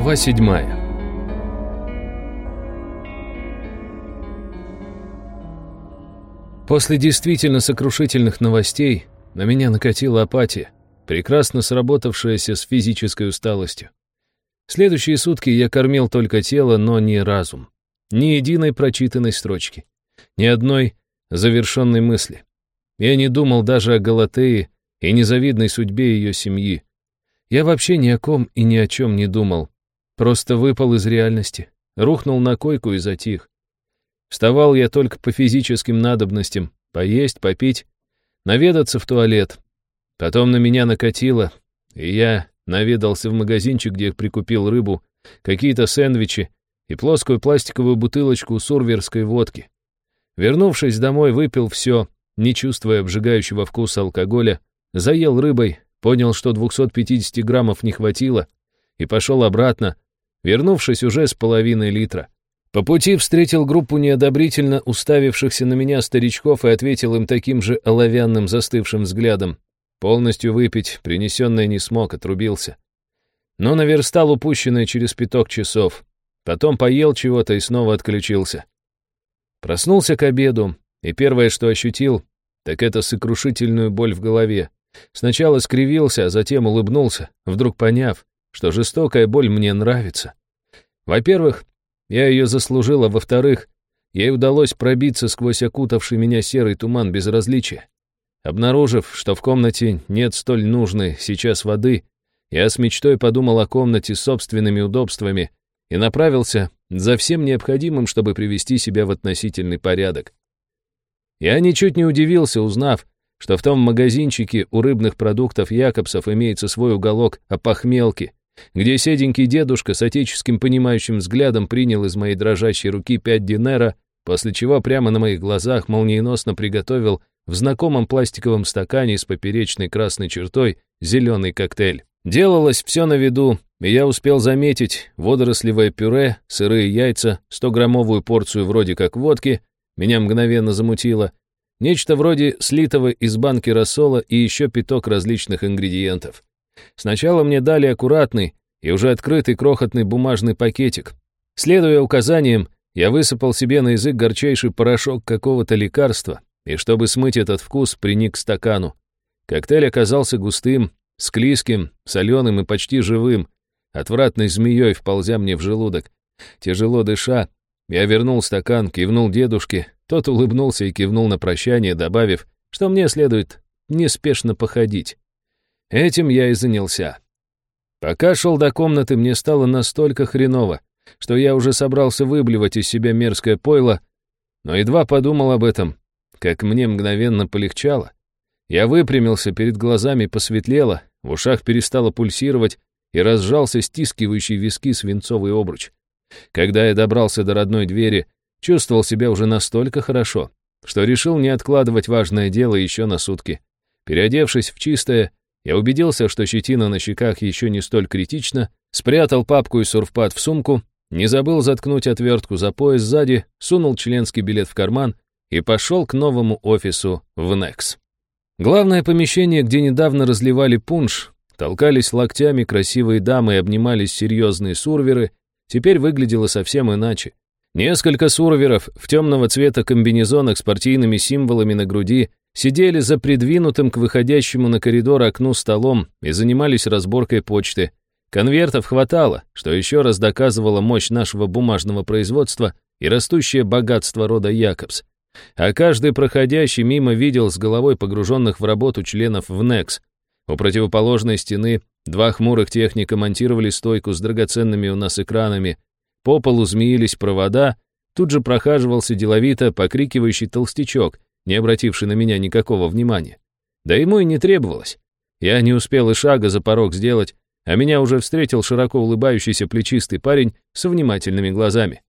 Глава седьмая После действительно сокрушительных новостей на меня накатила апатия, прекрасно сработавшаяся с физической усталостью. Следующие сутки я кормил только тело, но не разум. Ни единой прочитанной строчки, ни одной завершенной мысли. Я не думал даже о Галатее и незавидной судьбе ее семьи. Я вообще ни о ком и ни о чем не думал. Просто выпал из реальности, рухнул на койку и затих. Вставал я только по физическим надобностям, поесть, попить, наведаться в туалет. Потом на меня накатило, и я наведался в магазинчик, где прикупил рыбу, какие-то сэндвичи и плоскую пластиковую бутылочку сурверской водки. Вернувшись домой, выпил все, не чувствуя обжигающего вкуса алкоголя, заел рыбой, понял, что 250 граммов не хватило, и пошел обратно, вернувшись уже с половиной литра. По пути встретил группу неодобрительно уставившихся на меня старичков и ответил им таким же оловянным застывшим взглядом. Полностью выпить принесенное не смог, отрубился. Но наверстал упущенное через пяток часов. Потом поел чего-то и снова отключился. Проснулся к обеду, и первое, что ощутил, так это сокрушительную боль в голове. Сначала скривился, а затем улыбнулся, вдруг поняв, что жестокая боль мне нравится. Во-первых, я ее заслужил, а во-вторых, ей удалось пробиться сквозь окутавший меня серый туман безразличия. Обнаружив, что в комнате нет столь нужной сейчас воды, я с мечтой подумал о комнате с собственными удобствами и направился за всем необходимым, чтобы привести себя в относительный порядок. Я ничуть не удивился, узнав, что в том магазинчике у рыбных продуктов Якобсов имеется свой уголок опохмелки, где седенький дедушка с отеческим понимающим взглядом принял из моей дрожащей руки пять динера, после чего прямо на моих глазах молниеносно приготовил в знакомом пластиковом стакане с поперечной красной чертой зеленый коктейль. Делалось все на виду, и я успел заметить водорослевое пюре, сырые яйца, 100-граммовую порцию вроде как водки, меня мгновенно замутило, нечто вроде слитого из банки рассола и еще пяток различных ингредиентов. Сначала мне дали аккуратный и уже открытый крохотный бумажный пакетик. Следуя указаниям, я высыпал себе на язык горчайший порошок какого-то лекарства, и чтобы смыть этот вкус, приник к стакану. Коктейль оказался густым, склизким, соленым и почти живым, отвратной змеей вползя мне в желудок. Тяжело дыша, я вернул стакан, кивнул дедушке, тот улыбнулся и кивнул на прощание, добавив, что мне следует неспешно походить. Этим я и занялся. Пока шел до комнаты, мне стало настолько хреново, что я уже собрался выблевать из себя мерзкое пойло, но едва подумал об этом, как мне мгновенно полегчало. Я выпрямился, перед глазами посветлело, в ушах перестало пульсировать и разжался стискивающий виски свинцовый обруч. Когда я добрался до родной двери, чувствовал себя уже настолько хорошо, что решил не откладывать важное дело еще на сутки. Переодевшись в чистое, я убедился, что щетина на щеках еще не столь критична, спрятал папку и сурфпад в сумку, не забыл заткнуть отвертку за пояс сзади, сунул членский билет в карман и пошел к новому офису в Некс. Главное помещение, где недавно разливали пунш, толкались локтями красивые дамы и обнимались серьезные сурверы, теперь выглядело совсем иначе. Несколько сурверов в темного цвета комбинезонах с партийными символами на груди сидели за придвинутым к выходящему на коридор окну столом и занимались разборкой почты. Конвертов хватало, что еще раз доказывало мощь нашего бумажного производства и растущее богатство рода Якобс. А каждый проходящий мимо видел с головой погруженных в работу членов ВНЕКС. У противоположной стены два хмурых техника монтировали стойку с драгоценными у нас экранами. По полу змеились провода, тут же прохаживался деловито покрикивающий толстячок, не обративший на меня никакого внимания. Да ему и не требовалось. Я не успел и шага за порог сделать, а меня уже встретил широко улыбающийся плечистый парень с внимательными глазами.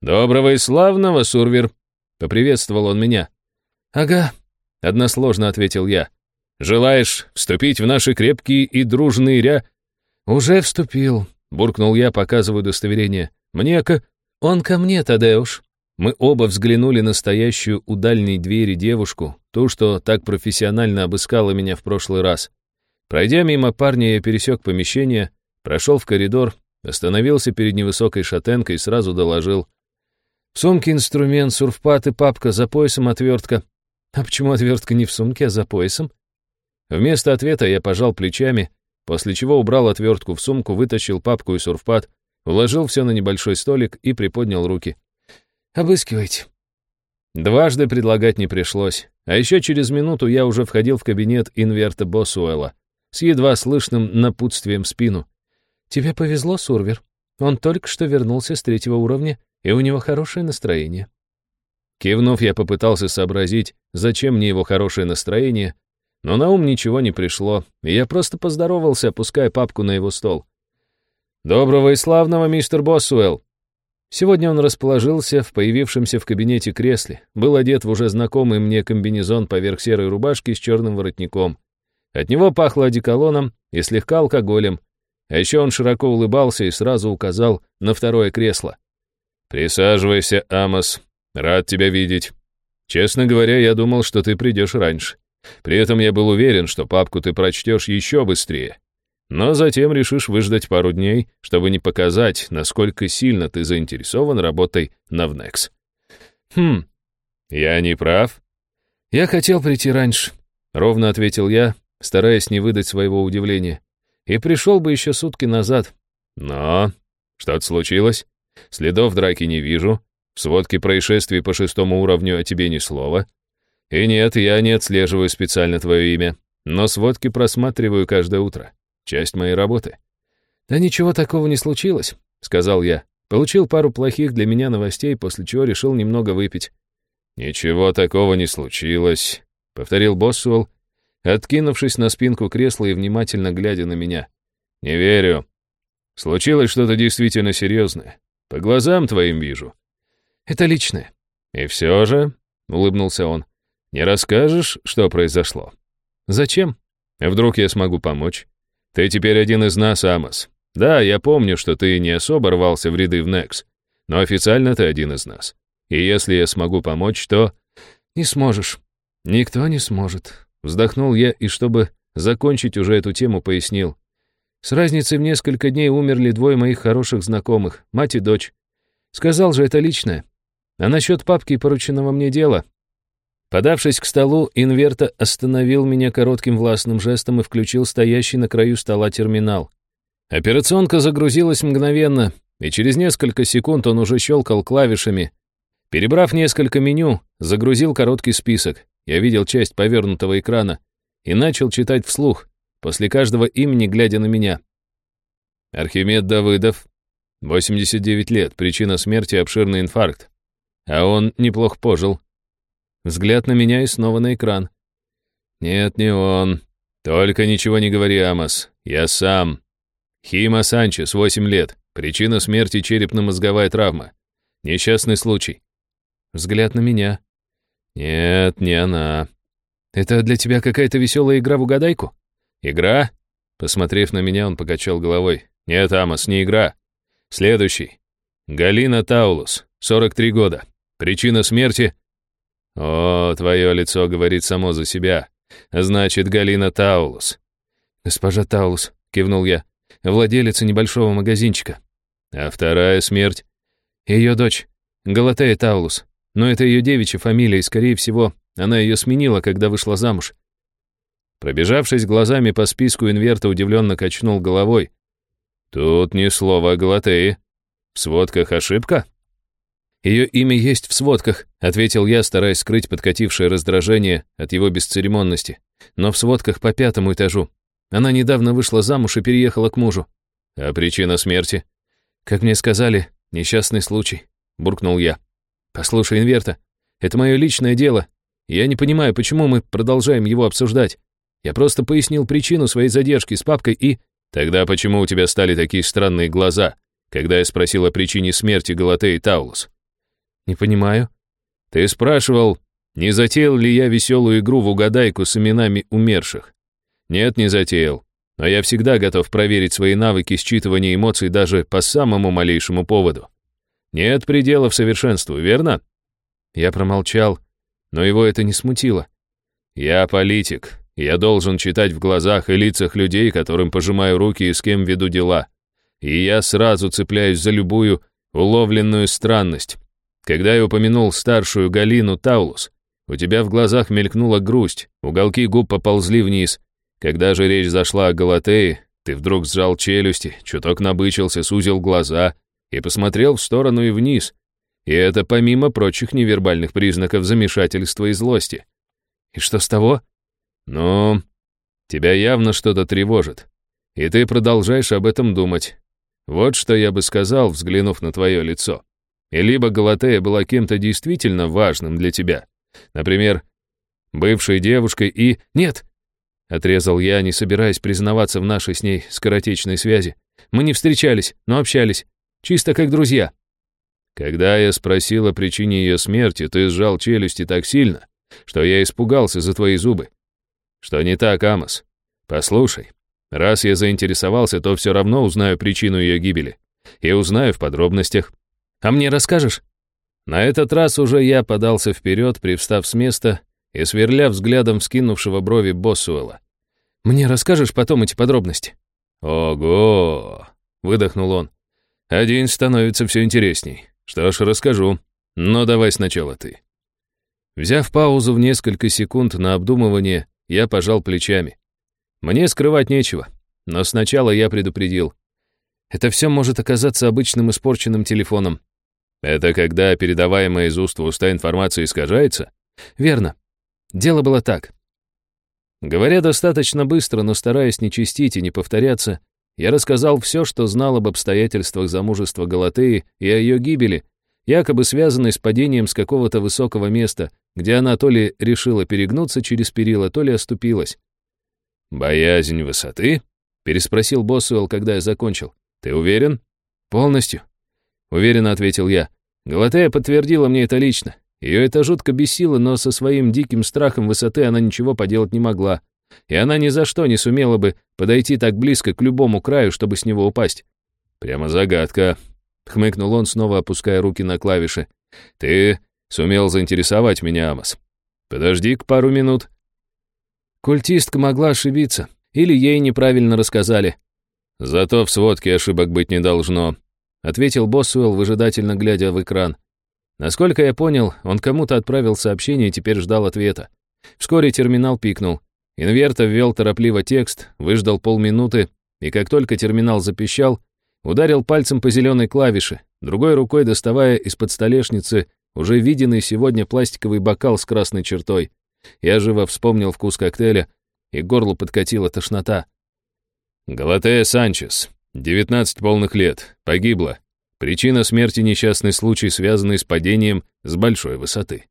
«Доброго и славного, Сурвер!» — поприветствовал он меня. «Ага», — односложно ответил я. «Желаешь вступить в наши крепкие и дружные ря...» «Уже вступил», — буркнул я, показывая удостоверение. «Мне ка...» «Он ко мне, Тадеуш», мы оба взглянули на стоящую у дальней двери девушку, ту, что так профессионально обыскала меня в прошлый раз. Пройдя мимо парня, я пересек помещение, прошел в коридор, остановился перед невысокой шатенкой и сразу доложил. В сумке инструмент, сурфпад и папка, за поясом отвертка. А почему отвертка не в сумке, а за поясом? Вместо ответа я пожал плечами, после чего убрал отвертку в сумку, вытащил папку и сурфпад, уложил все на небольшой столик и приподнял руки. «Обыскивайте». Дважды предлагать не пришлось, а еще через минуту я уже входил в кабинет инверта Босуэлла с едва слышным напутствием в спину. «Тебе повезло, Сурвер. Он только что вернулся с третьего уровня, и у него хорошее настроение». Кивнув, я попытался сообразить, зачем мне его хорошее настроение, но на ум ничего не пришло, и я просто поздоровался, опуская папку на его стол. «Доброго и славного, мистер Босуэлл!» Сегодня он расположился в появившемся в кабинете кресле, был одет в уже знакомый мне комбинезон поверх серой рубашки с черным воротником. От него пахло одеколоном и слегка алкоголем, а еще он широко улыбался и сразу указал на второе кресло. «Присаживайся, Амос. Рад тебя видеть. Честно говоря, я думал, что ты придешь раньше. При этом я был уверен, что папку ты прочтешь еще быстрее. Но затем решишь выждать пару дней, чтобы не показать, насколько сильно ты заинтересован работой на Внекс. Хм, я не прав? Я хотел прийти раньше, ровно ответил я, стараясь не выдать своего удивления. И пришел бы еще сутки назад. Но что-то случилось? Следов драки не вижу. В сводке происшествий по шестому уровню о тебе ни слова. И нет, я не отслеживаю специально твое имя, но сводки просматриваю каждое утро. Часть моей работы. Да ничего такого не случилось, сказал я. Получил пару плохих для меня новостей, после чего решил немного выпить. Ничего такого не случилось, повторил Боссуэлл, откинувшись на спинку кресла и внимательно глядя на меня. Не верю. Случилось что-то действительно серьезное. По глазам твоим вижу. Это личное. И все же, улыбнулся он, не расскажешь, что произошло? Зачем? Вдруг я смогу помочь? Ты теперь один из нас, Амос. Да, я помню, что ты не особо рвался в ряды в Некс, но официально ты один из нас. И если я смогу помочь, то... Не сможешь. Никто не сможет. Вздохнул я и, чтобы закончить уже эту тему, пояснил. С разницей в несколько дней умерли двое моих хороших знакомых, мать и дочь. Сказал же, это личное. А насчет папки и порученного мне дела, Подавшись к столу, инверта остановил меня коротким властным жестом и включил стоящий на краю стола терминал. Операционка загрузилась мгновенно, и через несколько секунд он уже щелкал клавишами. Перебрав несколько меню, загрузил короткий список. Я видел часть повернутого экрана и начал читать вслух, после каждого имени глядя на меня. Архимед Давыдов, 89 лет, причина смерти — обширный инфаркт. А он неплохо пожил. Взгляд на меня и снова на экран. «Нет, не он. Только ничего не говори, Амос. Я сам. Хима Санчес, 8 лет. Причина смерти — черепно-мозговая травма. Несчастный случай». Взгляд на меня. «Нет, не она. Это для тебя какая-то веселая игра в угадайку?» «Игра?» Посмотрев на меня, он покачал головой. «Нет, Амос, не игра. Следующий. Галина Таулус, 43 года. Причина смерти «О, твое лицо говорит само за себя. Значит, Галина Таулус». «Госпожа Таулус», — кивнул я, — «владелица небольшого магазинчика». «А вторая смерть?» «Ее дочь, Галатея Таулус. Но это ее девичья фамилия, и, скорее всего, она ее сменила, когда вышла замуж». Пробежавшись глазами по списку инверта, удивленно качнул головой. «Тут ни слова о Галатее. В сводках ошибка?» «Ее имя есть в сводках», — ответил я, стараясь скрыть подкатившее раздражение от его бесцеремонности. «Но в сводках по пятому этажу. Она недавно вышла замуж и переехала к мужу». «А причина смерти?» «Как мне сказали, несчастный случай», — буркнул я. «Послушай, Инверта, это мое личное дело. Я не понимаю, почему мы продолжаем его обсуждать. Я просто пояснил причину своей задержки с папкой и...» «Тогда почему у тебя стали такие странные глаза, когда я спросил о причине смерти Галатеи Таулус?» «Не понимаю». «Ты спрашивал, не затеял ли я веселую игру в угадайку с именами умерших?» «Нет, не затеял. Но я всегда готов проверить свои навыки считывания эмоций даже по самому малейшему поводу. Нет предела в совершенству, верно?» Я промолчал, но его это не смутило. «Я политик. Я должен читать в глазах и лицах людей, которым пожимаю руки и с кем веду дела. и я сразу цепляюсь за любую уловленную странность. Когда я упомянул старшую Галину Таулус, у тебя в глазах мелькнула грусть, уголки губ поползли вниз. Когда же речь зашла о Галатее, ты вдруг сжал челюсти, чуток набычился, сузил глаза и посмотрел в сторону и вниз. И это помимо прочих невербальных признаков замешательства и злости. И что с того? Ну, тебя явно что-то тревожит. И ты продолжаешь об этом думать. Вот что я бы сказал, взглянув на твое лицо. И либо Галатея была кем-то действительно важным для тебя, например, бывшей девушкой и... Нет! Отрезал я, не собираясь признаваться в нашей с ней скоротечной связи. Мы не встречались, но общались. Чисто как друзья. Когда я спросил о причине ее смерти, ты сжал челюсти так сильно, что я испугался за твои зубы. Что не так, Амос? Послушай, раз я заинтересовался, то все равно узнаю причину ее гибели. И узнаю в подробностях. А мне расскажешь? На этот раз уже я подался вперед, привстав с места и сверля взглядом вскинувшего брови Боссуэлла. «Мне расскажешь потом эти подробности?» «Ого!» — выдохнул он. «Один становится все интересней. Что ж, расскажу. Но давай сначала ты». Взяв паузу в несколько секунд на обдумывание, я пожал плечами. Мне скрывать нечего, но сначала я предупредил. Это все может оказаться обычным испорченным телефоном. Это когда передаваемая из уст в уста информация искажается? Верно. Дело было так. Говоря достаточно быстро, но стараясь не чистить и не повторяться, я рассказал все, что знал об обстоятельствах замужества Галатеи и о ее гибели, якобы связанной с падением с какого-то высокого места, где она то ли решила перегнуться через перила, то ли оступилась. «Боязнь высоты?» — переспросил Боссуэлл, когда я закончил. «Ты уверен?» «Полностью», — уверенно ответил я. Галатея подтвердила мне это лично. Ее это жутко бесило, но со своим диким страхом высоты она ничего поделать не могла. И она ни за что не сумела бы подойти так близко к любому краю, чтобы с него упасть. «Прямо загадка», — хмыкнул он, снова опуская руки на клавиши. «Ты Сумел заинтересовать меня, Амос. Подожди-ка пару минут. Культистка могла ошибиться. Или ей неправильно рассказали. Зато в сводке ошибок быть не должно, ответил Босуэлл, выжидательно глядя в экран. Насколько я понял, он кому-то отправил сообщение и теперь ждал ответа. Вскоре терминал пикнул. Инверто ввел торопливо текст, выждал полминуты, и как только терминал запищал, ударил пальцем по зеленой клавише, другой рукой доставая из-под столешницы уже виденный сегодня пластиковый бокал с красной чертой. Я живо вспомнил вкус коктейля, и горло подкатила тошнота. Галатея Санчес, 19 полных лет, погибла. Причина смерти — несчастный случай, связанный с падением с большой высоты.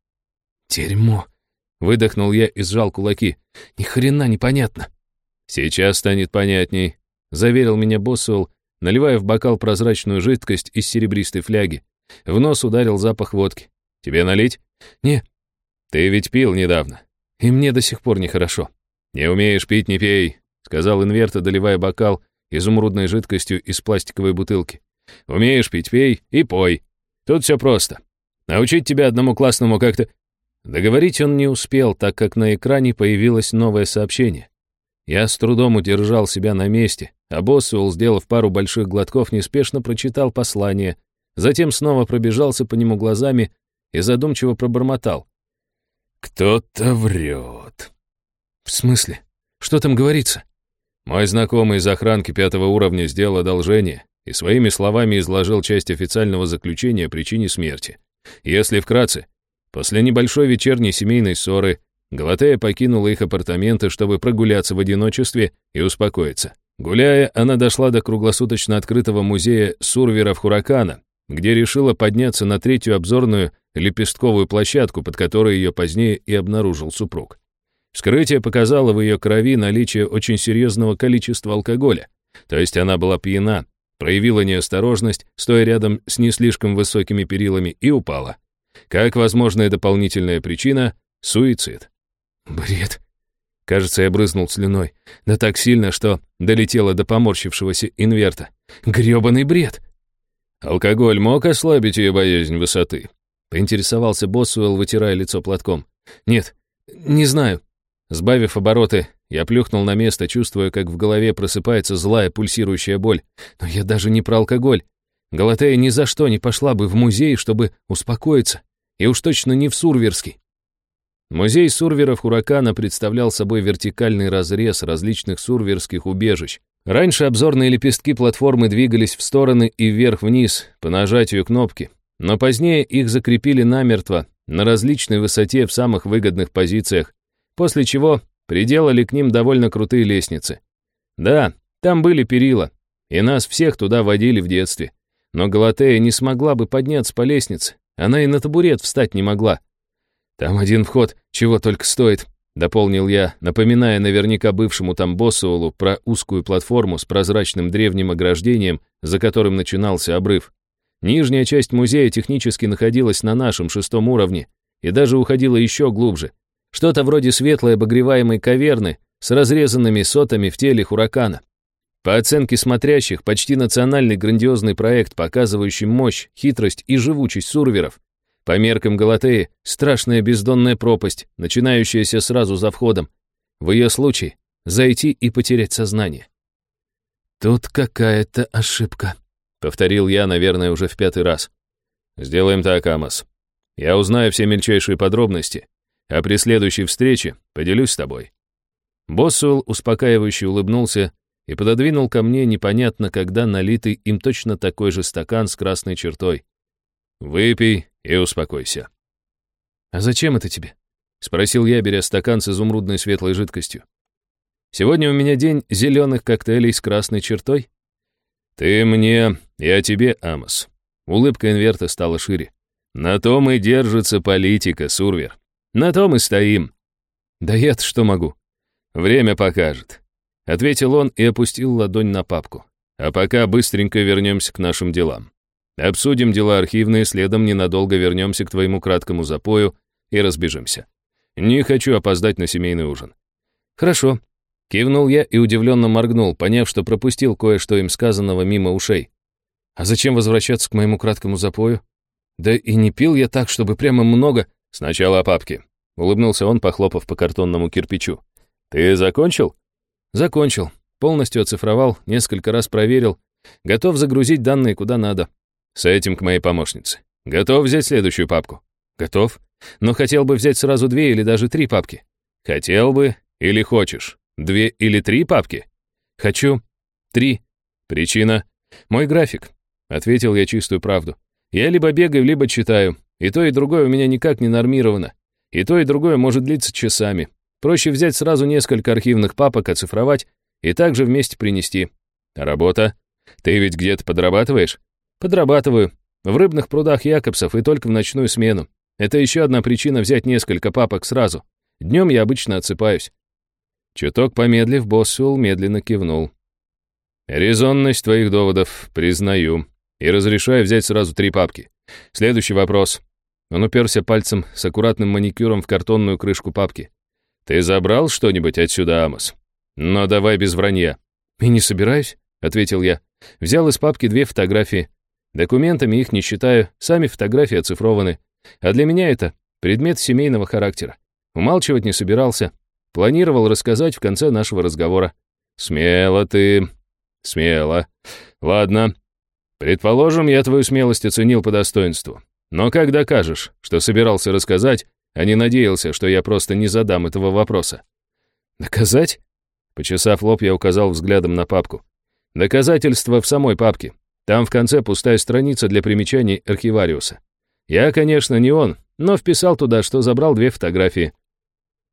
«Дерьмо!» — выдохнул я и сжал кулаки. «Ни хрена непонятно!» «Сейчас станет понятней», — заверил меня Боссуэлл, наливая в бокал прозрачную жидкость из серебристой фляги. В нос ударил запах водки. Тебе налить? Не. Ты ведь пил недавно. И мне до сих пор нехорошо. Не умеешь пить, не пей, сказал инверта, доливая бокал изумрудной жидкостью из пластиковой бутылки. Умеешь пить, пей и пой. Тут все просто. Научить тебя одному классному как-то... Договорить он не успел, так как на экране появилось новое сообщение. Я с трудом удержал себя на месте, а Боссуэлл, сделав пару больших глотков, неспешно прочитал послание, затем снова пробежался по нему глазами и задумчиво пробормотал. «Кто-то врет». «В смысле? Что там говорится?» Мой знакомый из охранки пятого уровня сделал одолжение и своими словами изложил часть официального заключения о причине смерти. Если вкратце, после небольшой вечерней семейной ссоры Галатея покинула их апартаменты, чтобы прогуляться в одиночестве и успокоиться. Гуляя, она дошла до круглосуточно открытого музея Сурверов Хуракана, где решила подняться на третью обзорную лепестковую площадку, под которой ее позднее и обнаружил супруг. Вскрытие показало в ее крови наличие очень серьезного количества алкоголя, то есть она была пьяна, проявила неосторожность, стоя рядом с не слишком высокими перилами, и упала. Как возможная дополнительная причина — суицид. Бред. Кажется, я брызнул слюной, да так сильно, что долетело до поморщившегося инверта. Грёбаный бред. Алкоголь мог ослабить ее боязнь высоты? Поинтересовался Боссуэлл, вытирая лицо платком. «Нет, не знаю». Сбавив обороты, Я плюхнул на место, чувствуя, как в голове просыпается злая пульсирующая боль. Но я даже не про алкоголь. Галатея ни за что не пошла бы в музей, чтобы успокоиться. И уж точно не в Сурверский. Музей сурверов «Хуракана» представлял собой вертикальный разрез различных сурверских убежищ. Раньше обзорные лепестки платформы двигались в стороны и вверх-вниз по нажатию кнопки, но позднее их закрепили намертво на различной высоте в самых выгодных позициях, после чего приделали к ним довольно крутые лестницы. Да, там были перила, и нас всех туда водили в детстве. Но Галатея не смогла бы подняться по лестнице, она и на табурет встать не могла. «Там один вход, чего только стоит», — дополнил я, напоминая наверняка бывшему там Боссуэлу про узкую платформу с прозрачным древним ограждением, за которым начинался обрыв. Нижняя часть музея технически находилась на нашем шестом уровне и даже уходила еще глубже. Что-то вроде светлой обогреваемой каверны с разрезанными сотами в теле хуракана. По оценке смотрящих, почти национальный грандиозный проект, показывающий мощь, хитрость и живучесть сурверов, по меркам Галатеи, страшная бездонная пропасть, начинающаяся сразу за входом. В ее случае — зайти и потерять сознание. «Тут какая-то ошибка», — повторил я, наверное, уже в пятый раз. «Сделаем так, Амос. Я узнаю все мельчайшие подробности, а при следующей встрече поделюсь с тобой». Боссуэлл успокаивающе улыбнулся и пододвинул ко мне непонятно когда налитый им точно такой же стакан с красной чертой. «Выпей и успокойся». «А зачем это тебе?» — спросил я, беря стакан с изумрудной светлой жидкостью. «Сегодня у меня день зеленых коктейлей с красной чертой?» «Ты мне, я тебе, Амос». Улыбка инверта стала шире. «На том и держится политика, Сурвер. На том и стоим». «Да я-то что могу?» «Время покажет», — ответил он и опустил ладонь на папку. «А пока быстренько вернемся к нашим делам». Обсудим дела архивные, следом ненадолго вернемся к твоему краткому запою и разбежимся. Не хочу опоздать на семейный ужин». «Хорошо», — кивнул я и удивленно моргнул, поняв, что пропустил кое-что им сказанного мимо ушей. «А зачем возвращаться к моему краткому запою? Да и не пил я так, чтобы прямо много...» «Сначала о папке», — улыбнулся он, похлопав по картонному кирпичу. «Ты закончил?» «Закончил. Полностью оцифровал, несколько раз проверил. Готов загрузить данные куда надо. С этим к моей помощнице. Готов взять следующую папку? Готов. Но хотел бы взять сразу две или даже три папки. Хотел бы или хочешь? Две или три папки? Хочу. Три. Причина? Мой график. Ответил я чистую правду. Я либо бегаю, либо читаю. И то, и другое у меня никак не нормировано. И то, и другое может длиться часами. Проще взять сразу несколько архивных папок, оцифровать и также вместе принести. А работа? Ты ведь где-то подрабатываешь? Подрабатываю. В рыбных прудах Якобсов и только в ночную смену. Это еще одна причина взять несколько папок сразу. Днем я обычно отсыпаюсь. Чуток помедлив, Боссуэлл медленно кивнул. «Резонность твоих доводов признаю и разрешаю взять сразу три папки. Следующий вопрос». Он уперся пальцем с аккуратным маникюром в картонную крышку папки. «Ты забрал что-нибудь отсюда, Амос? Но давай без вранья». «И не собираюсь», — ответил я. Взял из папки две фотографии. Документами их не считаю, сами фотографии оцифрованы. А для меня это предмет семейного характера. Умалчивать не собирался. Планировал рассказать в конце нашего разговора. Смело ты. Смело. Ладно. Предположим, я твою смелость оценил по достоинству. Но как докажешь, что собирался рассказать, а не надеялся, что я просто не задам этого вопроса? Доказать? Почесав лоб, я указал взглядом на папку. Доказательства в самой папке. Там в конце пустая страница для примечаний архивариуса. Я, конечно, не он, но вписал туда, что забрал две фотографии.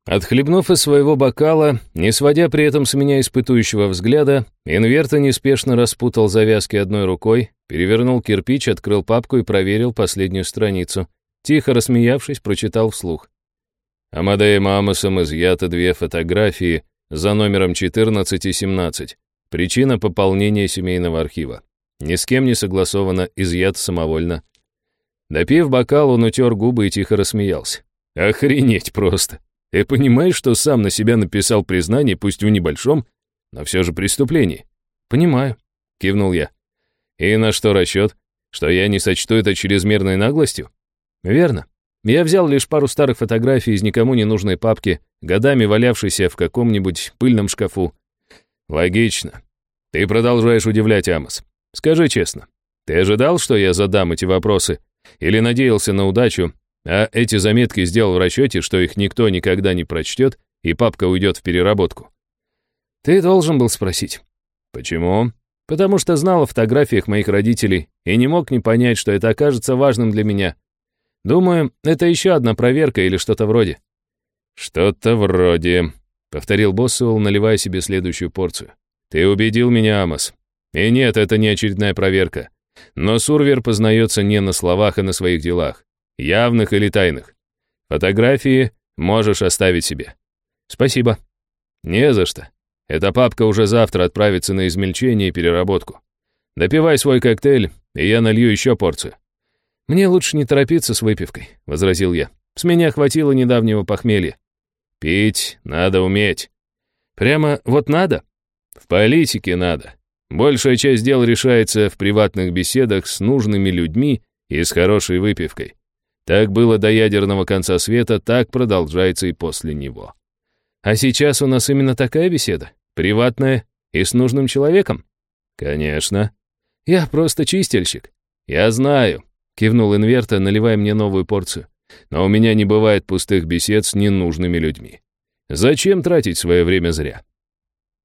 Отхлебнув из своего бокала, не сводя при этом с меня испытующего взгляда, Инверта неспешно распутал завязки одной рукой, перевернул кирпич, открыл папку и проверил последнюю страницу. Тихо рассмеявшись, прочитал вслух. Амадеем Амосом изъято две фотографии за номером 14 и 17. Причина пополнения семейного архива. Ни с кем не согласовано, изъят самовольно. Допив бокал, он утер губы и тихо рассмеялся. Охренеть просто. Ты понимаешь, что сам на себя написал признание, пусть в небольшом, но все же преступлении? Понимаю, кивнул я. И на что расчет? Что я не сочту это чрезмерной наглостью? Верно. Я взял лишь пару старых фотографий из никому не нужной папки, годами валявшейся в каком-нибудь пыльном шкафу. Логично. Ты продолжаешь удивлять, Амос. Скажи честно, ты ожидал, что я задам эти вопросы? Или надеялся на удачу, а эти заметки сделал в расчете, что их никто никогда не прочтет, и папка уйдет в переработку? Ты должен был спросить. Почему? Потому что знал о фотографиях моих родителей и не мог не понять, что это окажется важным для меня. Думаю, это еще одна проверка или что-то вроде. Что-то вроде, повторил Боссуэлл, наливая себе следующую порцию. Ты убедил меня, Амос. И нет, это не очередная проверка. Но Сурвер познается не на словах, а на своих делах, явных или тайных. Фотографии можешь оставить себе. Спасибо. Не за что. Эта папка уже завтра отправится на измельчение и переработку. Допивай свой коктейль, и я налью еще порцию. Мне лучше не торопиться с выпивкой, возразил я. С меня хватило недавнего похмелья. Пить надо уметь. Прямо вот надо? В политике надо. Большая часть дел решается в приватных беседах с нужными людьми и с хорошей выпивкой. Так было до ядерного конца света, так продолжается и после него. А сейчас у нас именно такая беседа, приватная и с нужным человеком? Конечно. Я просто чистильщик. Я знаю, кивнул Инверта, наливая мне новую порцию. Но у меня не бывает пустых бесед с ненужными людьми. Зачем тратить свое время зря?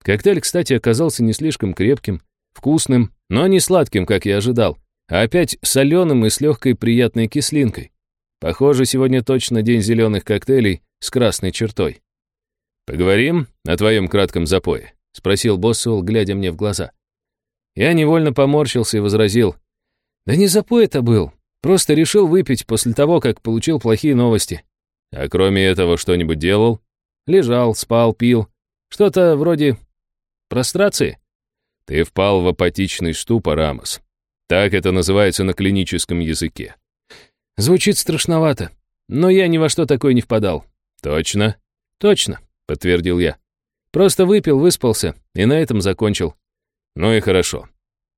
Коктейль, кстати, оказался не слишком крепким, вкусным, но не сладким, как я ожидал, а опять соленым и с легкой приятной кислинкой. Похоже, сегодня точно день зеленых коктейлей с красной чертой. «Поговорим о твоем кратком запое?» — спросил Боссуэлл, глядя мне в глаза. Я невольно поморщился и возразил. «Да не запой это был, просто решил выпить после того, как получил плохие новости. А кроме этого что-нибудь делал? Лежал, спал, пил. Что-то вроде Прострации? Ты впал в апатичный ступор, Амос. Так это называется на клиническом языке. Звучит страшновато, но я ни во что такое не впадал. Точно? Точно, подтвердил я. Просто выпил, выспался и на этом закончил. Ну и хорошо.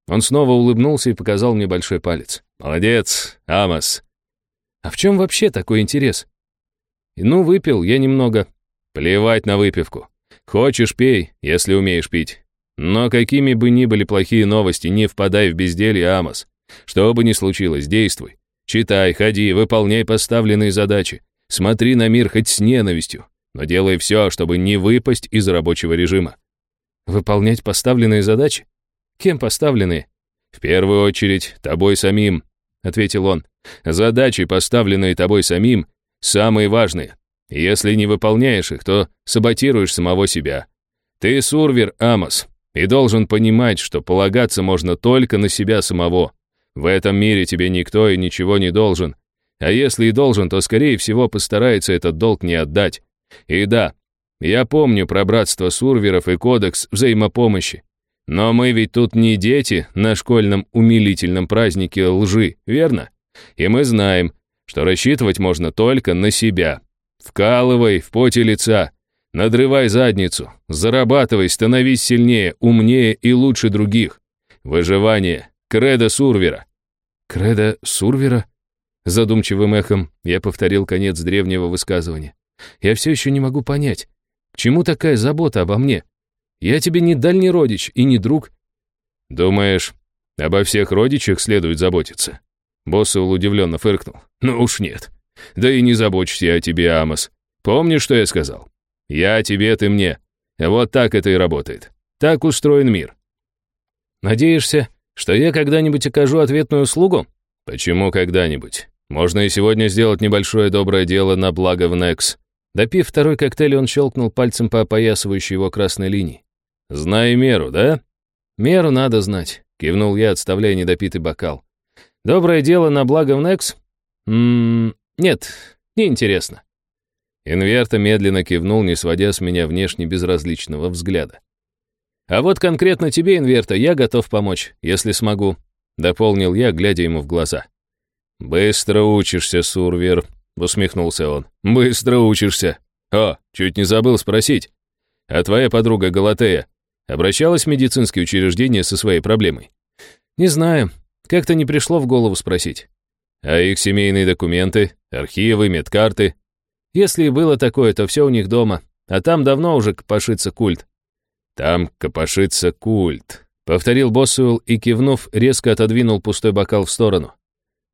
Он снова улыбнулся и показал мне большой палец. Молодец, Амос. А в чем вообще такой интерес? Ну, выпил я немного. Плевать на выпивку. Хочешь, пей, если умеешь пить. Но какими бы ни были плохие новости, не впадай в безделье, Амос. Что бы ни случилось, действуй. Читай, ходи, выполняй поставленные задачи. Смотри на мир хоть с ненавистью, но делай все, чтобы не выпасть из рабочего режима. Выполнять поставленные задачи? Кем поставленные? В первую очередь, тобой самим, ответил он. Задачи, поставленные тобой самим, самые важные. Если не выполняешь их, то саботируешь самого себя. Ты сурвер, Амос, и должен понимать, что полагаться можно только на себя самого. В этом мире тебе никто и ничего не должен. А если и должен, то, скорее всего, постарается этот долг не отдать. И да, я помню про братство сурверов и кодекс взаимопомощи. Но мы ведь тут не дети на школьном умилительном празднике лжи, верно? И мы знаем, что рассчитывать можно только на себя. Вкалывай в поте лица, надрывай задницу, зарабатывай, становись сильнее, умнее и лучше других. Выживание. Кредо Сурвера. Кредо Сурвера? Задумчивым эхом я повторил конец древнего высказывания. Я все еще не могу понять, к чему такая забота обо мне? Я тебе не дальний родич и не друг. Думаешь, обо всех родичах следует заботиться? Боссел удивленно фыркнул. Ну уж нет. Да и не забочься я о тебе, Амос. Помнишь, что я сказал? Я тебе, ты мне. Вот так это и работает. Так устроен мир. Надеешься, что я когда-нибудь окажу ответную услугу? Почему когда-нибудь? Можно и сегодня сделать небольшое доброе дело на благо в Некс. Допив второй коктейль, он щелкнул пальцем по опоясывающей его красной линии. «Знай меру, да?» «Меру надо знать», — кивнул я, отставляя недопитый бокал. «Доброе дело на благо в Некс?» «Ммм, нет, неинтересно. Инверта медленно кивнул, не сводя с меня внешне безразличного взгляда. «А вот конкретно тебе, Инверта, я готов помочь, если смогу», — дополнил я, глядя ему в глаза. «Быстро учишься, Сурвер», — усмехнулся он. «Быстро учишься. О, чуть не забыл спросить. А твоя подруга Галатея обращалась в медицинские учреждения со своей проблемой?» «Не знаю. Как-то не пришло в голову спросить. А их семейные документы, архивы, медкарты? Если и было такое, то все у них дома, а там давно уже копошится культ. Там копошится культ, повторил Боссуэлл и, кивнув, резко отодвинул пустой бокал в сторону.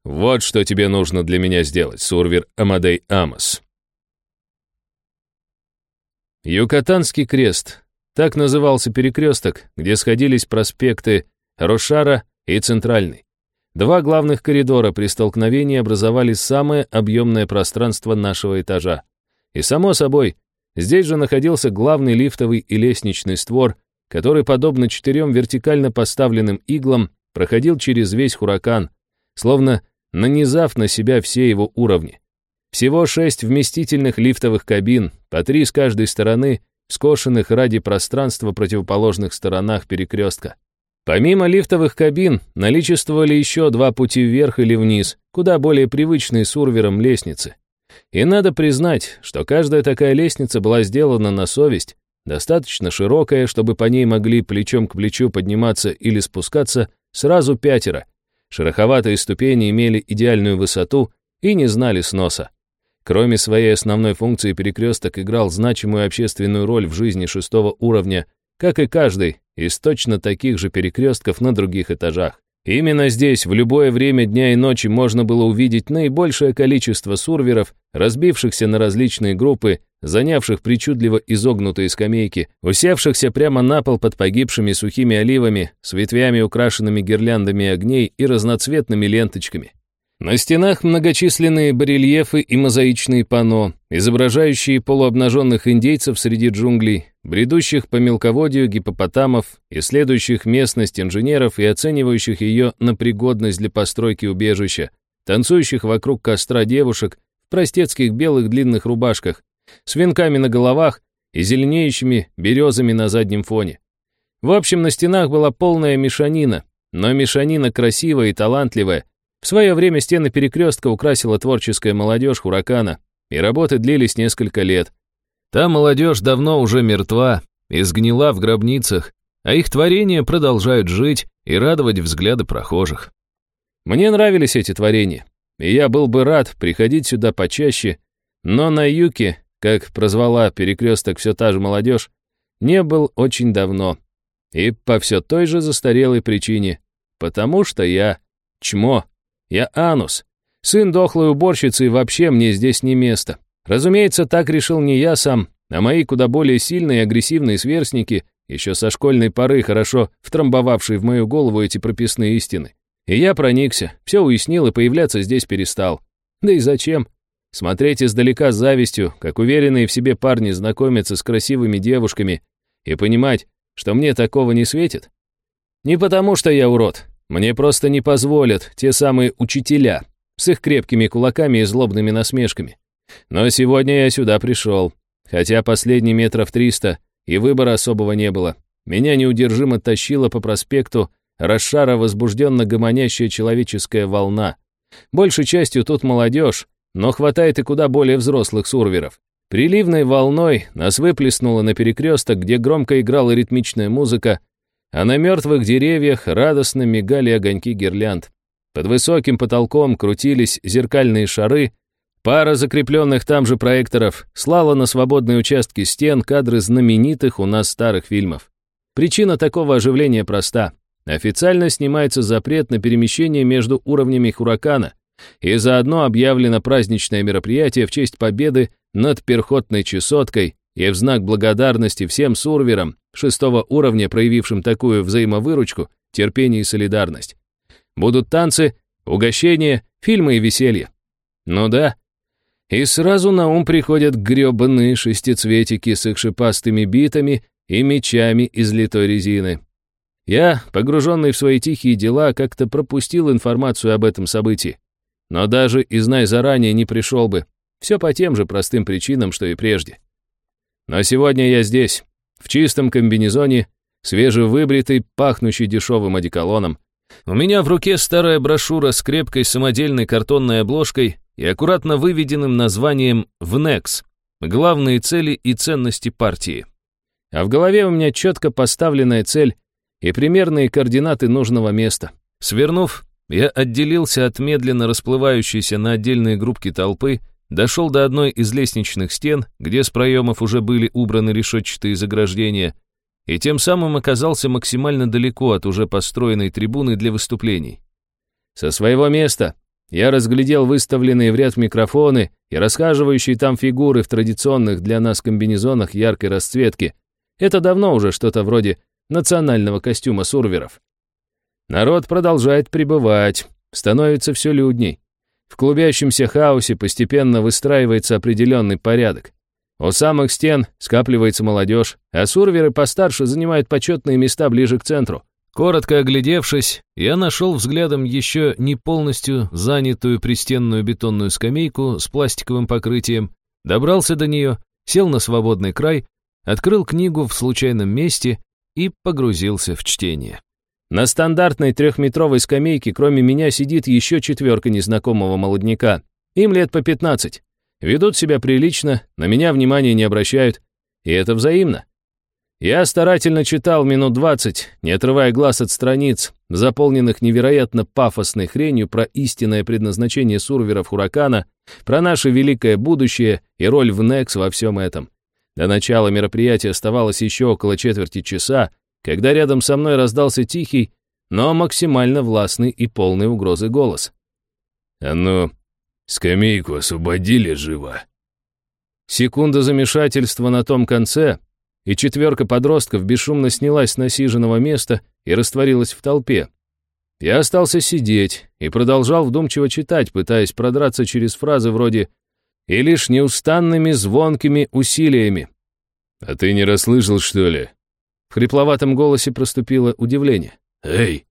Вот что тебе нужно для меня сделать, Сурвер Амадей Амос. Юкатанский крест. Так назывался перекресток, где сходились проспекты Рошара и Центральный. Два главных коридора при столкновении образовали самое объемное пространство нашего этажа. И само собой, здесь же находился главный лифтовый и лестничный створ, который, подобно четырем вертикально поставленным иглам, проходил через весь хуракан, словно нанизав на себя все его уровни. Всего шесть вместительных лифтовых кабин, по три с каждой стороны, скошенных ради пространства противоположных сторонах перекрестка. Помимо лифтовых кабин, наличествовали еще два пути вверх или вниз, куда более привычные сурвером лестницы. И надо признать, что каждая такая лестница была сделана на совесть, достаточно широкая, чтобы по ней могли плечом к плечу подниматься или спускаться сразу пятеро. Шероховатые ступени имели идеальную высоту и не знали сноса. Кроме своей основной функции, перекресток играл значимую общественную роль в жизни шестого уровня, как и каждый из точно таких же перекрестков на других этажах. Именно здесь в любое время дня и ночи можно было увидеть наибольшее количество сурверов, разбившихся на различные группы, занявших причудливо изогнутые скамейки, усевшихся прямо на пол под погибшими сухими оливами, с ветвями, украшенными гирляндами огней и разноцветными ленточками. На стенах многочисленные барельефы и мозаичные панно, изображающие полуобнаженных индейцев среди джунглей, бредущих по мелководью гипопотамов, исследующих местность инженеров и оценивающих ее на пригодность для постройки убежища, танцующих вокруг костра девушек в простецких белых длинных рубашках, с венками на головах и зеленеющими березами на заднем фоне. В общем, на стенах была полная мешанина, но мешанина красивая и талантливая, свое время стены перекрестка украсила творческая молодежь Хуракана, и работы длились несколько лет. Та молодежь давно уже мертва и сгнила в гробницах, а их творения продолжают жить и радовать взгляды прохожих. Мне нравились эти творения, и я был бы рад приходить сюда почаще, но на Юке, как прозвала перекресток все та же молодежь, не был очень давно. И по все той же застарелой причине, потому что я чмо. Я Анус, сын дохлой уборщицы, и вообще мне здесь не место. Разумеется, так решил не я сам, а мои куда более сильные и агрессивные сверстники, еще со школьной поры хорошо втрамбовавшие в мою голову эти прописные истины. И я проникся, все уяснил и появляться здесь перестал. Да и зачем? Смотреть издалека с завистью, как уверенные в себе парни знакомятся с красивыми девушками, и понимать, что мне такого не светит? Не потому, что я урод, мне просто не позволят те самые учителя с их крепкими кулаками и злобными насмешками. Но сегодня я сюда пришел, хотя последние метров триста и выбора особого не было. Меня неудержимо тащила по проспекту расшара возбужденно гомонящая человеческая волна. Большей частью тут молодежь, но хватает и куда более взрослых сурверов. Приливной волной нас выплеснуло на перекресток, где громко играла ритмичная музыка, а на мертвых деревьях радостно мигали огоньки гирлянд. Под высоким потолком крутились зеркальные шары, пара закрепленных там же проекторов слала на свободные участки стен кадры знаменитых у нас старых фильмов. Причина такого оживления проста. Официально снимается запрет на перемещение между уровнями Хуракана, и заодно объявлено праздничное мероприятие в честь победы над перхотной чесоткой и в знак благодарности всем сурверам шестого уровня, проявившим такую взаимовыручку, терпение и солидарность. Будут танцы, угощения, фильмы и веселье. Ну да. И сразу на ум приходят грёбаные шестицветики с их шипастыми битами и мечами из литой резины. Я, погруженный в свои тихие дела, как-то пропустил информацию об этом событии. Но даже и зная заранее не пришел бы. Все по тем же простым причинам, что и прежде. Но сегодня я здесь, в чистом комбинезоне, свежевыбритый, пахнущий дешевым одеколоном. У меня в руке старая брошюра с крепкой самодельной картонной обложкой и аккуратно выведенным названием «ВНЕКС» — главные цели и ценности партии. А в голове у меня четко поставленная цель и примерные координаты нужного места. Свернув я отделился от медленно расплывающейся на отдельные группки толпы, дошел до одной из лестничных стен, где с проемов уже были убраны решетчатые заграждения, и тем самым оказался максимально далеко от уже построенной трибуны для выступлений. Со своего места я разглядел выставленные в ряд микрофоны и расхаживающие там фигуры в традиционных для нас комбинезонах яркой расцветки. Это давно уже что-то вроде национального костюма сурверов. Народ продолжает пребывать, становится все людней. В клубящемся хаосе постепенно выстраивается определенный порядок. У самых стен скапливается молодежь, а сурверы постарше занимают почетные места ближе к центру. Коротко оглядевшись, я нашел взглядом еще не полностью занятую пристенную бетонную скамейку с пластиковым покрытием, добрался до нее, сел на свободный край, открыл книгу в случайном месте и погрузился в чтение. На стандартной трехметровой скамейке кроме меня сидит еще четверка незнакомого молодняка. Им лет по 15. Ведут себя прилично, на меня внимания не обращают. И это взаимно. Я старательно читал минут двадцать, не отрывая глаз от страниц, заполненных невероятно пафосной хренью про истинное предназначение сурверов Хуракана, про наше великое будущее и роль в Некс во всем этом. До начала мероприятия оставалось еще около четверти часа, когда рядом со мной раздался тихий, но максимально властный и полный угрозы голос. «А ну, скамейку освободили живо!» Секунда замешательства на том конце, и четверка подростков бесшумно снялась с насиженного места и растворилась в толпе. Я остался сидеть и продолжал вдумчиво читать, пытаясь продраться через фразы вроде «и лишь неустанными звонкими усилиями». «А ты не расслышал, что ли?» В хрипловатом голосе проступило удивление. «Эй!»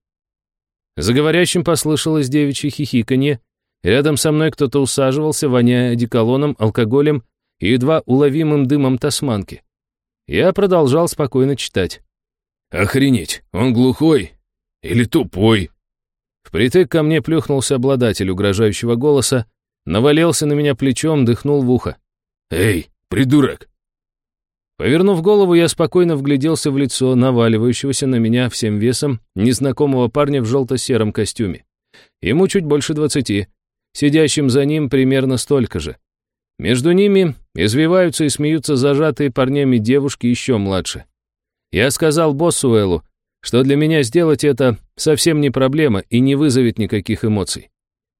За говорящим послышалось девичье хихиканье. Рядом со мной кто-то усаживался, воняя одеколоном, алкоголем и едва уловимым дымом тасманки. Я продолжал спокойно читать. «Охренеть, он глухой или тупой?» Впритык ко мне плюхнулся обладатель угрожающего голоса, навалился на меня плечом, дыхнул в ухо. «Эй, придурок!» Повернув голову, я спокойно вгляделся в лицо наваливающегося на меня всем весом незнакомого парня в желто-сером костюме. Ему чуть больше двадцати, сидящим за ним примерно столько же. Между ними извиваются и смеются зажатые парнями девушки еще младше. Я сказал боссу Эллу, что для меня сделать это совсем не проблема и не вызовет никаких эмоций.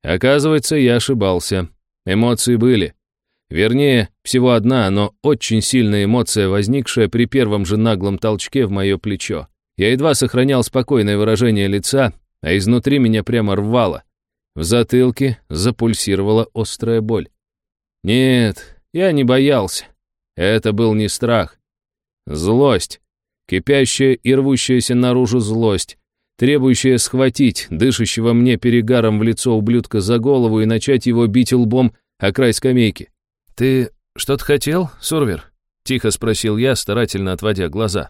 Оказывается, я ошибался. Эмоции были. Вернее, всего одна, но очень сильная эмоция, возникшая при первом же наглом толчке в мое плечо. Я едва сохранял спокойное выражение лица, а изнутри меня прямо рвало. В затылке запульсировала острая боль. Нет, я не боялся. Это был не страх. Злость. Кипящая и рвущаяся наружу злость, требующая схватить дышащего мне перегаром в лицо ублюдка за голову и начать его бить лбом о край скамейки. «Ты что-то хотел, Сурвер?» — тихо спросил я, старательно отводя глаза.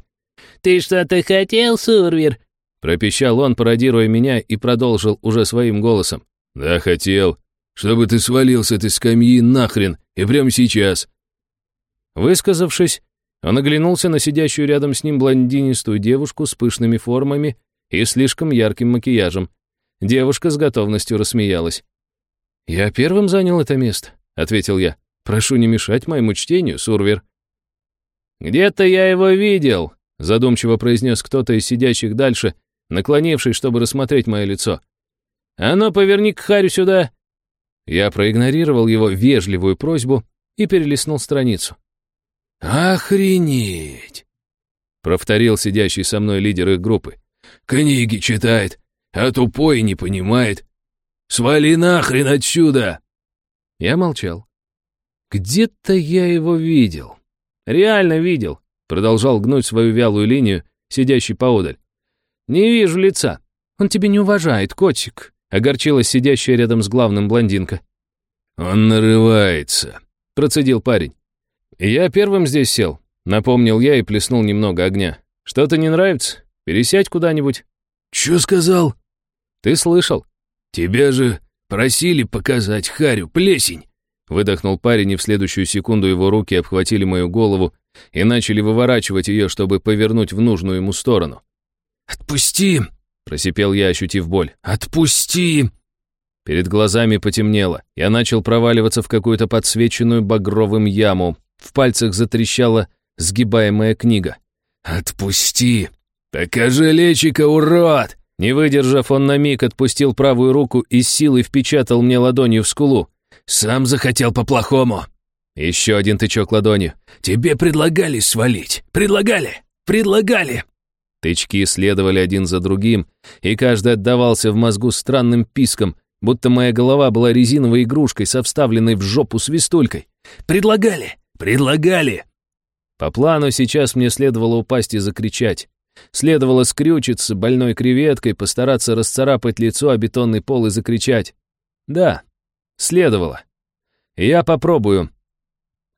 «Ты что-то хотел, Сурвер?» — пропищал он, пародируя меня, и продолжил уже своим голосом. «Да, хотел чтобы ты свалил с этой скамьи нахрен, и прямо сейчас». Высказавшись, он оглянулся на сидящую рядом с ним блондинистую девушку с пышными формами и слишком ярким макияжем. Девушка с готовностью рассмеялась. «Я первым занял это место», — ответил я. «Прошу не мешать моему чтению, Сурвер». «Где-то я его видел», — задумчиво произнес кто-то из сидящих дальше, наклонившись, чтобы рассмотреть мое лицо. «А ну, поверни к Харю сюда я проигнорировал его вежливую просьбу и перелистнул страницу. «Охренеть!» — повторил сидящий со мной лидер их группы. «Книги читает, а тупой не понимает. Свали нахрен отсюда!» Я молчал. «Где-то я его видел. Реально видел», — продолжал гнуть свою вялую линию, сидящий поодаль. «Не вижу лица. Он тебя не уважает, котик», Огорчилась сидящая рядом с главным блондинка. «Он нарывается», — процедил парень. «Я первым здесь сел», — напомнил я и плеснул немного огня. «Что-то не нравится? Пересядь куда-нибудь». «Чё сказал?» «Ты слышал?» «Тебя же просили показать Харю плесень», — выдохнул парень, и в следующую секунду его руки обхватили мою голову и начали выворачивать ее, чтобы повернуть в нужную ему сторону. «Отпусти!» просипел я, ощутив боль. «Отпусти!» Перед глазами потемнело. Я начал проваливаться в какую-то подсвеченную багровым яму. В пальцах затрещала сгибаемая книга. «Отпусти! Покажи лечика, урод!» Не выдержав, он на миг отпустил правую руку и с силой впечатал мне ладонью в скулу. «Сам захотел по-плохому!» Еще один тычок ладонью. «Тебе предлагали свалить! Предлагали! Предлагали!» Тычки следовали один за другим, и каждый отдавался в мозгу странным писком, будто моя голова была резиновой игрушкой со вставленной в жопу свистулькой. «Предлагали! Предлагали!» По плану сейчас мне следовало упасть и закричать. Следовало скрючиться больной креветкой, постараться расцарапать лицо о бетонный пол и закричать. Да, следовало. Я попробую.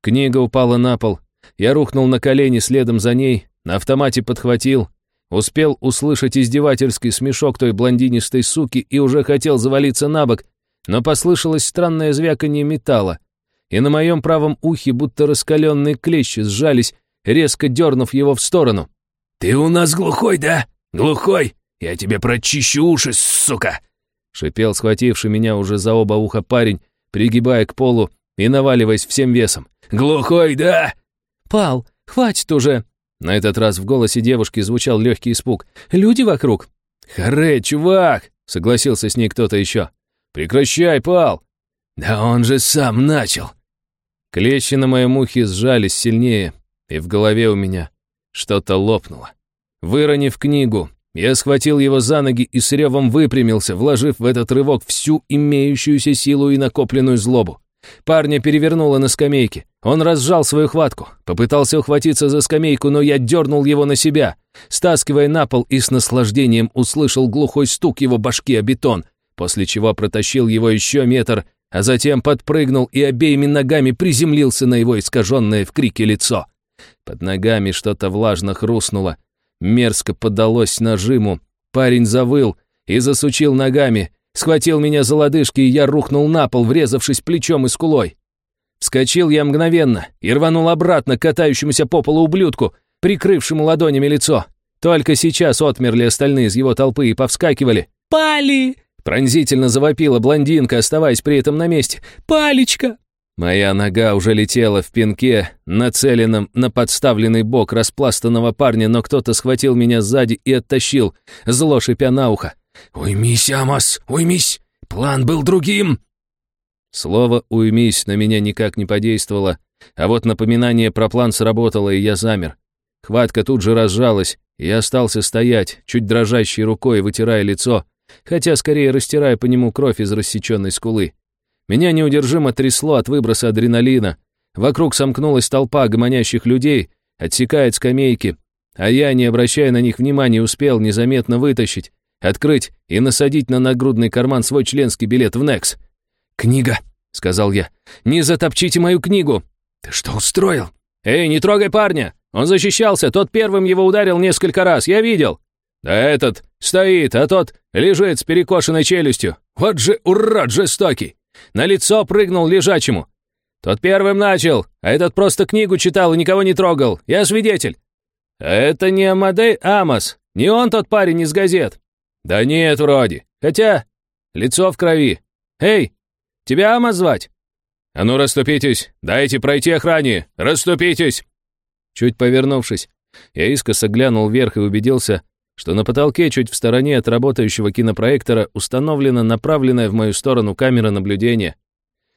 Книга упала на пол. Я рухнул на колени следом за ней, на автомате подхватил, успел услышать издевательский смешок той блондинистой суки и уже хотел завалиться на бок, но послышалось странное звяканье металла, и на моем правом ухе будто раскаленные клещи сжались, резко дернув его в сторону. «Ты у нас глухой, да? Глухой? Я тебе прочищу уши, сука!» Шипел схвативший меня уже за оба уха парень, пригибая к полу и наваливаясь всем весом. «Глухой, да?» «Пал, хватит уже!» На этот раз в голосе девушки звучал легкий испуг. «Люди вокруг!» «Харе, чувак!» — согласился с ней кто-то еще. «Прекращай, Пал!» «Да он же сам начал!» Клещи на моем ухе сжались сильнее, и в голове у меня что-то лопнуло. Выронив книгу, я схватил его за ноги и с ревом выпрямился, вложив в этот рывок всю имеющуюся силу и накопленную злобу. Парня перевернуло на скамейке. Он разжал свою хватку, попытался ухватиться за скамейку, но я дернул его на себя, стаскивая на пол и с наслаждением услышал глухой стук его башки о бетон, после чего протащил его еще метр, а затем подпрыгнул и обеими ногами приземлился на его искаженное в крике лицо. Под ногами что-то влажно хрустнуло. Мерзко подалось нажиму. Парень завыл и засучил ногами, схватил меня за лодыжки, и я рухнул на пол, врезавшись плечом и скулой. Вскочил я мгновенно и рванул обратно к катающемуся по полу ублюдку, прикрывшему ладонями лицо. Только сейчас отмерли остальные из его толпы и повскакивали. «Пали!» Пронзительно завопила блондинка, оставаясь при этом на месте. «Палечка!» Моя нога уже летела в пинке, нацеленном на подставленный бок распластанного парня, но кто-то схватил меня сзади и оттащил, зло шипя на ухо. «Уймись, Амос, уймись! План был другим!» Слово «уймись» на меня никак не подействовало, а вот напоминание про план сработало, и я замер. Хватка тут же разжалась, и я остался стоять, чуть дрожащей рукой, вытирая лицо, хотя скорее растирая по нему кровь из рассеченной скулы. Меня неудержимо трясло от выброса адреналина. Вокруг сомкнулась толпа гомонящих людей, отсекает скамейки, а я, не обращая на них внимания, успел незаметно вытащить, открыть и насадить на нагрудный карман свой членский билет в Некс. «Книга», — сказал я, — «не затопчите мою книгу». «Ты что устроил?» «Эй, не трогай парня! Он защищался, тот первым его ударил несколько раз, я видел». «Да этот стоит, а тот лежит с перекошенной челюстью. Вот же урод жестокий!» На лицо прыгнул лежачему. Тот первым начал, а этот просто книгу читал и никого не трогал. Я свидетель. А это не Амадей Амос. Не он тот парень из газет. Да нет, вроде. Хотя, лицо в крови. Эй, тебя Амос звать? А ну расступитесь, дайте пройти охране, расступитесь. Чуть повернувшись, я искоса глянул вверх и убедился, что на потолке чуть в стороне от работающего кинопроектора установлена направленная в мою сторону камера наблюдения.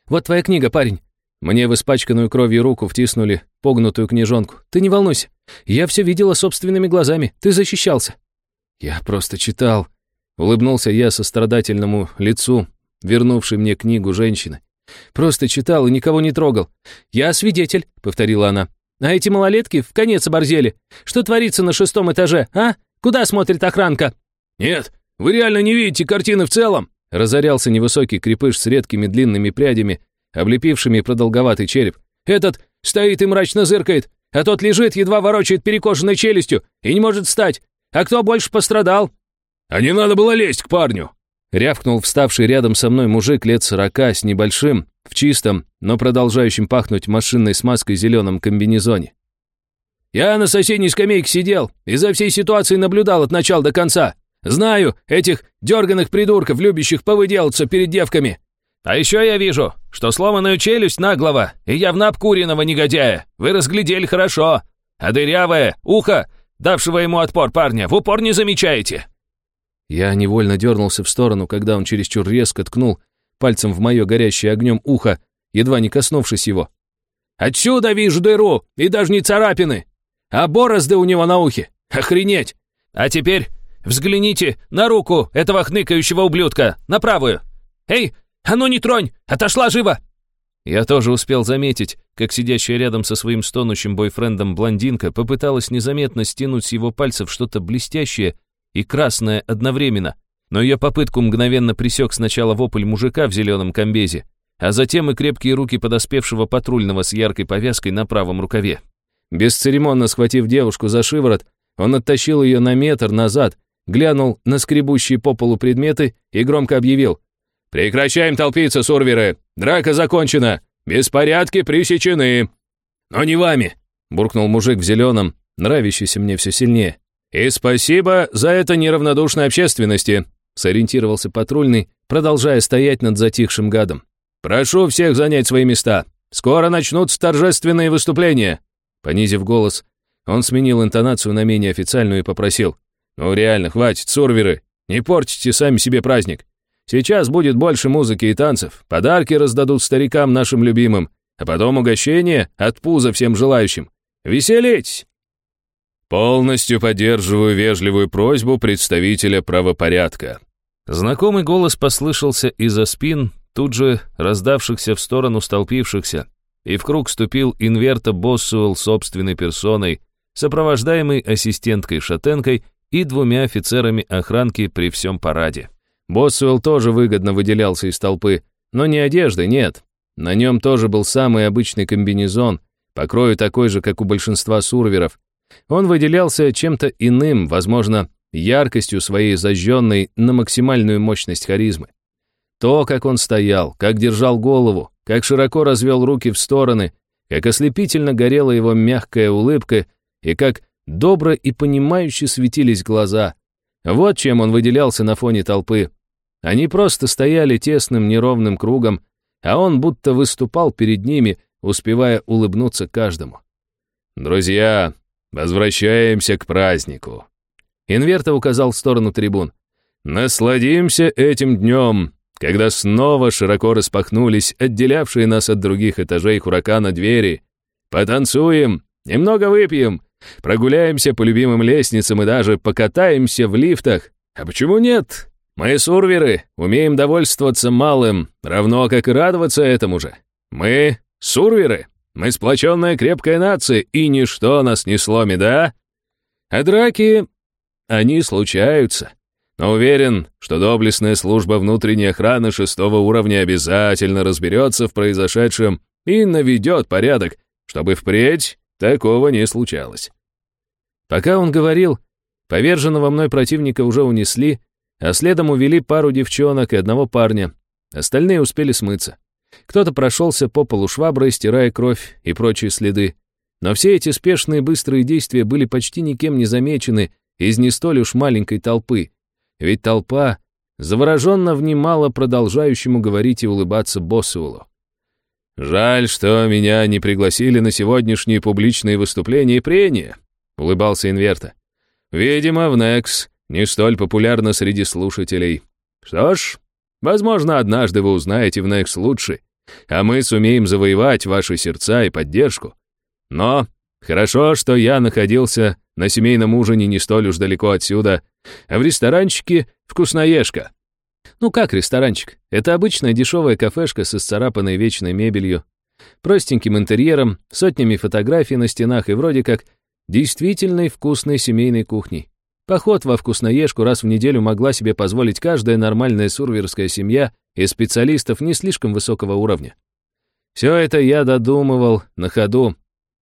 «Вот твоя книга, парень». Мне в испачканную кровью руку втиснули погнутую книжонку. «Ты не волнуйся. Я все видела собственными глазами. Ты защищался». «Я просто читал». Улыбнулся я сострадательному лицу, вернувшей мне книгу женщины. «Просто читал и никого не трогал». «Я свидетель», — повторила она. «А эти малолетки в конец оборзели. Что творится на шестом этаже, а? Куда смотрит охранка?» «Нет, вы реально не видите картины в целом?» Разорялся невысокий крепыш с редкими длинными прядями, облепившими продолговатый череп. «Этот стоит и мрачно зыркает, а тот лежит, едва ворочает перекошенной челюстью и не может встать. А кто больше пострадал?» «А не надо было лезть к парню!» Рявкнул вставший рядом со мной мужик лет сорока с небольшим, в чистом, но продолжающем пахнуть машинной смазкой зеленом комбинезоне. Я на соседней скамейке сидел и за всей ситуацией наблюдал от начала до конца. Знаю этих дерганых придурков, любящих повыделаться перед девками. А еще я вижу, что сломанную челюсть наглого и явно обкуренного негодяя вы разглядели хорошо, а дырявое ухо, давшего ему отпор парня, в упор не замечаете». Я невольно дернулся в сторону, когда он чересчур резко ткнул пальцем в мое горящее огнем ухо, едва не коснувшись его. «Отсюда вижу дыру, и даже не царапины, а борозды у него на ухе. Охренеть! А теперь взгляните на руку этого хныкающего ублюдка, на правую. Эй, а ну не тронь, отошла живо!» Я тоже успел заметить, как сидящая рядом со своим стонущим бойфрендом блондинка попыталась незаметно стянуть с его пальцев что-то блестящее и красное одновременно, но ее попытку мгновенно присек сначала вопль мужика в зеленом комбезе, а затем и крепкие руки подоспевшего патрульного с яркой повязкой на правом рукаве. Бесцеремонно схватив девушку за шиворот, он оттащил ее на метр назад, глянул на скребущие по полу предметы и громко объявил. «Прекращаем толпиться, сурверы! Драка закончена! Беспорядки пресечены!» «Но не вами!» — буркнул мужик в зеленом, нравящийся мне все сильнее. «И спасибо за это неравнодушной общественности», — сориентировался патрульный, продолжая стоять над затихшим гадом. «Прошу всех занять свои места. Скоро начнутся торжественные выступления». Понизив голос, он сменил интонацию на менее официальную и попросил. «Ну реально, хватит, сурверы, не портите сами себе праздник. Сейчас будет больше музыки и танцев, подарки раздадут старикам нашим любимым, а потом угощение от пуза всем желающим. Веселитесь!» Полностью поддерживаю вежливую просьбу представителя правопорядка. Знакомый голос послышался из-за спин, тут же раздавшихся в сторону столпившихся, и в круг ступил инверта Боссуэлл собственной персоной, сопровождаемый ассистенткой-шатенкой и двумя офицерами охранки при всем параде. Боссуэлл тоже выгодно выделялся из толпы, но не одеждой, нет. На нем тоже был самый обычный комбинезон, покрою такой же, как у большинства сурверов, он выделялся чем-то иным, возможно, яркостью своей зажженной на максимальную мощность харизмы. То, как он стоял, как держал голову, как широко развел руки в стороны, как ослепительно горела его мягкая улыбка и как добро и понимающе светились глаза. Вот чем он выделялся на фоне толпы. Они просто стояли тесным неровным кругом, а он будто выступал перед ними, успевая улыбнуться каждому. «Друзья, Возвращаемся к празднику. Инверта указал в сторону трибун. Насладимся этим днем, когда снова широко распахнулись отделявшие нас от других этажей хуракана двери. Потанцуем, немного выпьем, прогуляемся по любимым лестницам и даже покатаемся в лифтах. А почему нет? Мы, сурверы, умеем довольствоваться малым, равно как и радоваться этому же. Мы, сурверы, мы сплоченная крепкая нация, и ничто нас не сломит, да? А драки, они случаются. Но уверен, что доблестная служба внутренней охраны шестого уровня обязательно разберется в произошедшем и наведет порядок, чтобы впредь такого не случалось. Пока он говорил, поверженного мной противника уже унесли, а следом увели пару девчонок и одного парня. Остальные успели смыться. Кто-то прошелся по полу шваброй, стирая кровь и прочие следы. Но все эти спешные быстрые действия были почти никем не замечены из не столь уж маленькой толпы. Ведь толпа завороженно внимала продолжающему говорить и улыбаться Боссуэлу. «Жаль, что меня не пригласили на сегодняшние публичные выступления и прения», — улыбался Инверта. «Видимо, в Некс не столь популярно среди слушателей. Что ж, Возможно, однажды вы узнаете в Некс лучше, а мы сумеем завоевать ваши сердца и поддержку. Но хорошо, что я находился на семейном ужине не столь уж далеко отсюда, а в ресторанчике «Вкусноежка». Ну как ресторанчик? Это обычная дешевая кафешка с исцарапанной вечной мебелью, простеньким интерьером, сотнями фотографий на стенах и вроде как действительной вкусной семейной кухней. Поход во вкусноежку раз в неделю могла себе позволить каждая нормальная сурверская семья и специалистов не слишком высокого уровня. Все это я додумывал на ходу.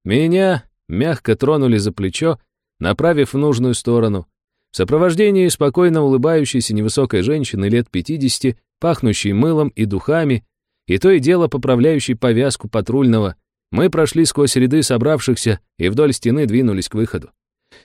Меня мягко тронули за плечо, направив в нужную сторону. В сопровождении спокойно улыбающейся невысокой женщины лет 50, пахнущей мылом и духами, и то и дело поправляющей повязку патрульного, мы прошли сквозь ряды собравшихся и вдоль стены двинулись к выходу.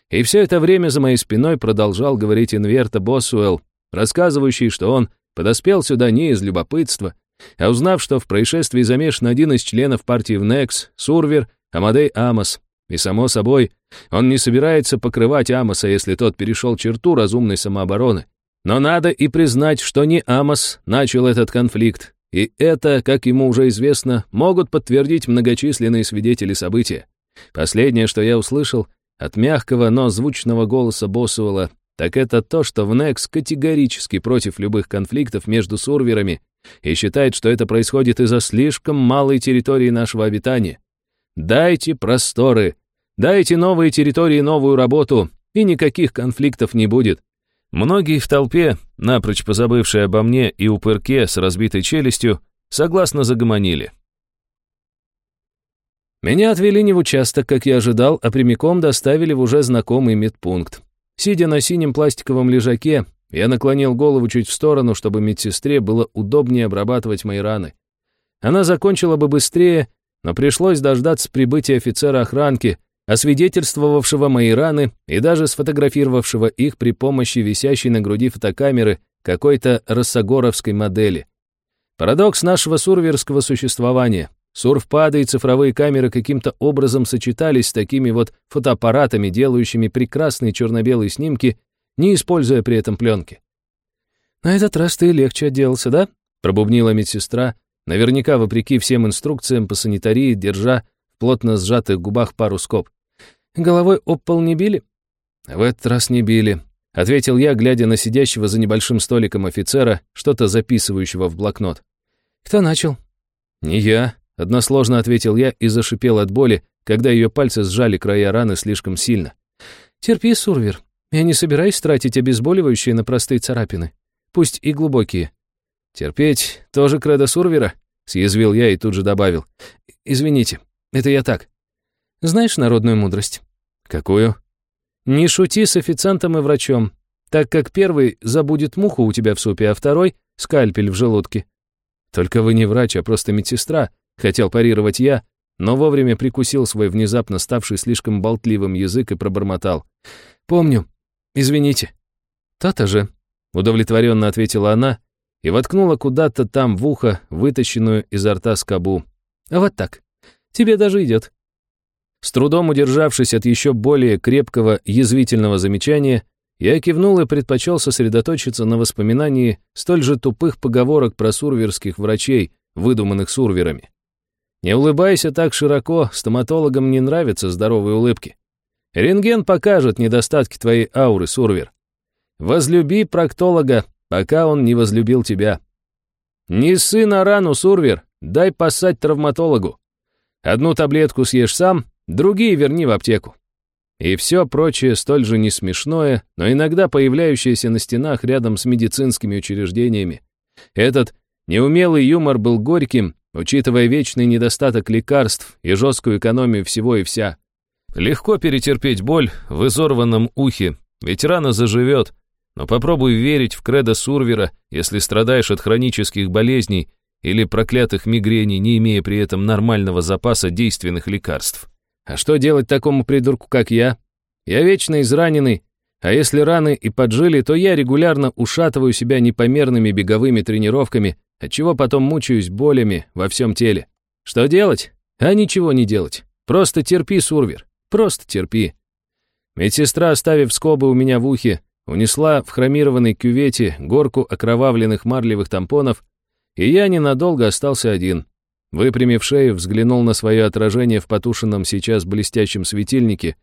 И все это время за моей спиной продолжал говорить Инверта Босуэлл, рассказывающий, что он подоспел сюда не из любопытства, а узнав, что в происшествии замешан один из членов партии ВНЕКС, Сурвер Амадей Амос, и, само собой, он не собирается покрывать Амоса, если тот перешел черту разумной самообороны. Но надо и признать, что не Амос начал этот конфликт, и это, как ему уже известно, могут подтвердить многочисленные свидетели события. Последнее, что я услышал от мягкого, но звучного голоса Боссуэлла, так это то, что ВНЕКС категорически против любых конфликтов между сурверами и считает, что это происходит из-за слишком малой территории нашего обитания. Дайте просторы, дайте новые территории новую работу, и никаких конфликтов не будет. Многие в толпе, напрочь позабывшие обо мне и упырке с разбитой челюстью, согласно загомонили. Меня отвели не в участок, как я ожидал, а прямиком доставили в уже знакомый медпункт. Сидя на синем пластиковом лежаке, я наклонил голову чуть в сторону, чтобы медсестре было удобнее обрабатывать мои раны. Она закончила бы быстрее, но пришлось дождаться прибытия офицера охранки, освидетельствовавшего мои раны и даже сфотографировавшего их при помощи висящей на груди фотокамеры какой-то рассагоровской модели. Парадокс нашего сурверского существования. Сурфпады и цифровые камеры каким-то образом сочетались с такими вот фотоаппаратами, делающими прекрасные черно-белые снимки, не используя при этом пленки. «На этот раз ты легче отделался, да?» — пробубнила медсестра, наверняка вопреки всем инструкциям по санитарии, держа в плотно сжатых губах пару скоб. «Головой об пол не били?» «В этот раз не били», — ответил я, глядя на сидящего за небольшим столиком офицера, что-то записывающего в блокнот. «Кто начал?» «Не я», — односложно ответил я и зашипел от боли, когда ее пальцы сжали края раны слишком сильно. «Терпи, Сурвер. Я не собираюсь тратить обезболивающие на простые царапины. Пусть и глубокие. «Терпеть тоже кредо Сурвера?» — съязвил я и тут же добавил. «Извините, это я так. Знаешь народную мудрость?» «Какую?» «Не шути с официантом и врачом, так как первый забудет муху у тебя в супе, а второй — скальпель в желудке». «Только вы не врач, а просто медсестра», — хотел парировать я, но вовремя прикусил свой внезапно ставший слишком болтливым язык и пробормотал. «Помню. Извините». «То-то же», — удовлетворенно ответила она, и воткнула куда-то там в ухо вытащенную изо рта скобу. «Вот так. Тебе даже идет». С трудом удержавшись от еще более крепкого язвительного замечания, я кивнул и предпочел сосредоточиться на воспоминании столь же тупых поговорок про сурверских врачей, выдуманных сурверами. Не улыбайся так широко, стоматологам не нравятся здоровые улыбки. Рентген покажет недостатки твоей ауры, сурвер. Возлюби проктолога, пока он не возлюбил тебя. Не ссы на рану, Сурвер, дай поссать травматологу. Одну таблетку съешь сам, другие верни в аптеку. И все прочее столь же не смешное, но иногда появляющееся на стенах рядом с медицинскими учреждениями. Этот неумелый юмор был горьким, учитывая вечный недостаток лекарств и жесткую экономию всего и вся. Легко перетерпеть боль в изорванном ухе, ведь рана заживет, но попробуй верить в кредо Сурвера, если страдаешь от хронических болезней или проклятых мигрений, не имея при этом нормального запаса действенных лекарств. А что делать такому придурку, как я? Я вечно израненный, а если раны и поджили, то я регулярно ушатываю себя непомерными беговыми тренировками, отчего потом мучаюсь болями во всем теле. Что делать? А ничего не делать. Просто терпи, Сурвер. Просто терпи. Медсестра, оставив скобы у меня в ухе, унесла в хромированной кювете горку окровавленных марлевых тампонов, и я ненадолго остался один. Выпрямив шею, взглянул на свое отражение в потушенном сейчас блестящем светильнике,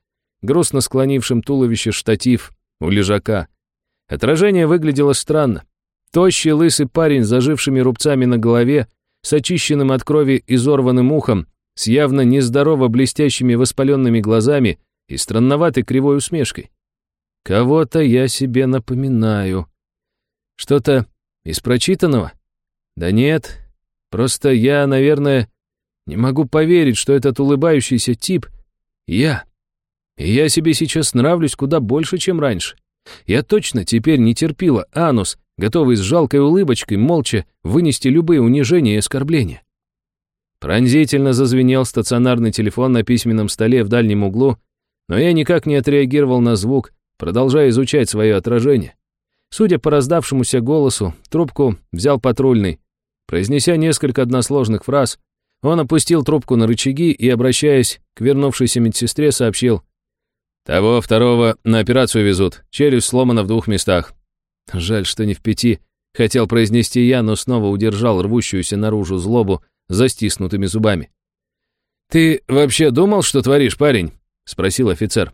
грустно склонившем туловище штатив у лежака. Отражение выглядело странно. Тощий лысый парень с зажившими рубцами на голове, с очищенным от крови изорванным ухом, с явно нездорово блестящими воспаленными глазами и странноватой кривой усмешкой. Кого-то я себе напоминаю. Что-то из прочитанного? Да нет, просто я, наверное, не могу поверить, что этот улыбающийся тип — я. И я себе сейчас нравлюсь куда больше, чем раньше. Я точно теперь не терпила анус, готовый с жалкой улыбочкой молча вынести любые унижения и оскорбления. Пронзительно зазвенел стационарный телефон на письменном столе в дальнем углу, но я никак не отреагировал на звук, продолжая изучать свое отражение. Судя по раздавшемуся голосу, трубку взял патрульный. Произнеся несколько односложных фраз, он опустил трубку на рычаги и, обращаясь к вернувшейся медсестре, сообщил. «Того второго на операцию везут, челюсть сломана в двух местах». Жаль, что не в пяти, хотел произнести я, но снова удержал рвущуюся наружу злобу за стиснутыми зубами. «Ты вообще думал, что творишь, парень?» — спросил офицер.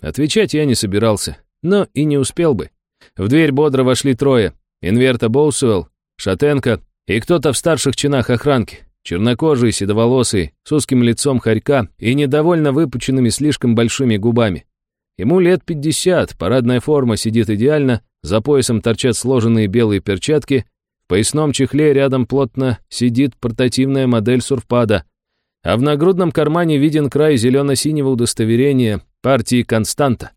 Отвечать я не собирался, но и не успел бы. В дверь бодро вошли трое. Инверта Боусуэлл, Шатенко и кто-то в старших чинах охранки. Чернокожий, седоволосый, с узким лицом хорька и недовольно выпученными слишком большими губами. Ему лет пятьдесят, парадная форма сидит идеально, за поясом торчат сложенные белые перчатки, в поясном чехле рядом плотно сидит портативная модель сурфпада, а в нагрудном кармане виден край зелено-синего удостоверения партии «Константа».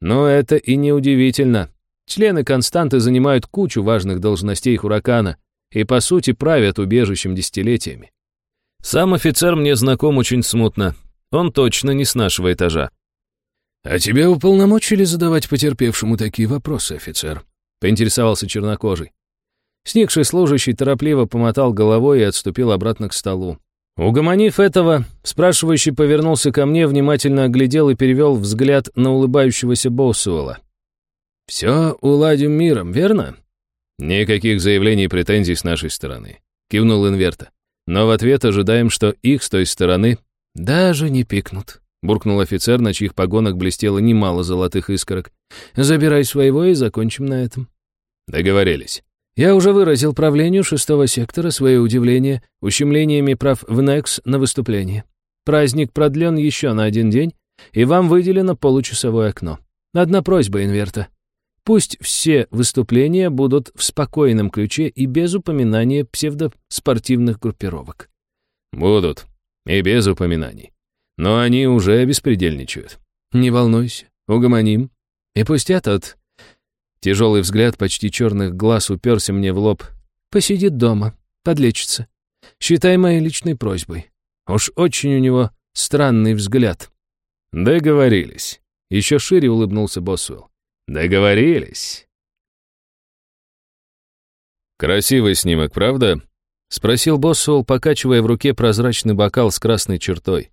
Но это и не удивительно. Члены «Константы» занимают кучу важных должностей «Хуракана», и, по сути, правят убежищем десятилетиями. Сам офицер мне знаком очень смутно. Он точно не с нашего этажа. «А тебя уполномочили задавать потерпевшему такие вопросы, офицер?» — поинтересовался чернокожий. Сникший служащий торопливо помотал головой и отступил обратно к столу. Угомонив этого, спрашивающий повернулся ко мне, внимательно оглядел и перевел взгляд на улыбающегося Боусуэлла. «Все уладим миром, верно?» «Никаких заявлений и претензий с нашей стороны», — кивнул Инверта. «Но в ответ ожидаем, что их с той стороны даже не пикнут», — буркнул офицер, на чьих погонах блестело немало золотых искорок. «Забирай своего и закончим на этом». Договорились. Я уже выразил правлению шестого сектора свое удивление ущемлениями прав в НЕКС на выступление. Праздник продлен еще на один день, и вам выделено получасовое окно. Одна просьба, Инверта. Пусть все выступления будут в спокойном ключе и без упоминания псевдоспортивных группировок. Будут. И без упоминаний. Но они уже беспредельничают. Не волнуйся, угомоним. И пусть этот... Тяжелый взгляд почти черных глаз уперся мне в лоб. Посидит дома, подлечится. Считай моей личной просьбой. Уж очень у него странный взгляд. Договорились. Еще шире улыбнулся Босвелл. Договорились. Красивый снимок, правда? Спросил Боссуэлл, покачивая в руке прозрачный бокал с красной чертой.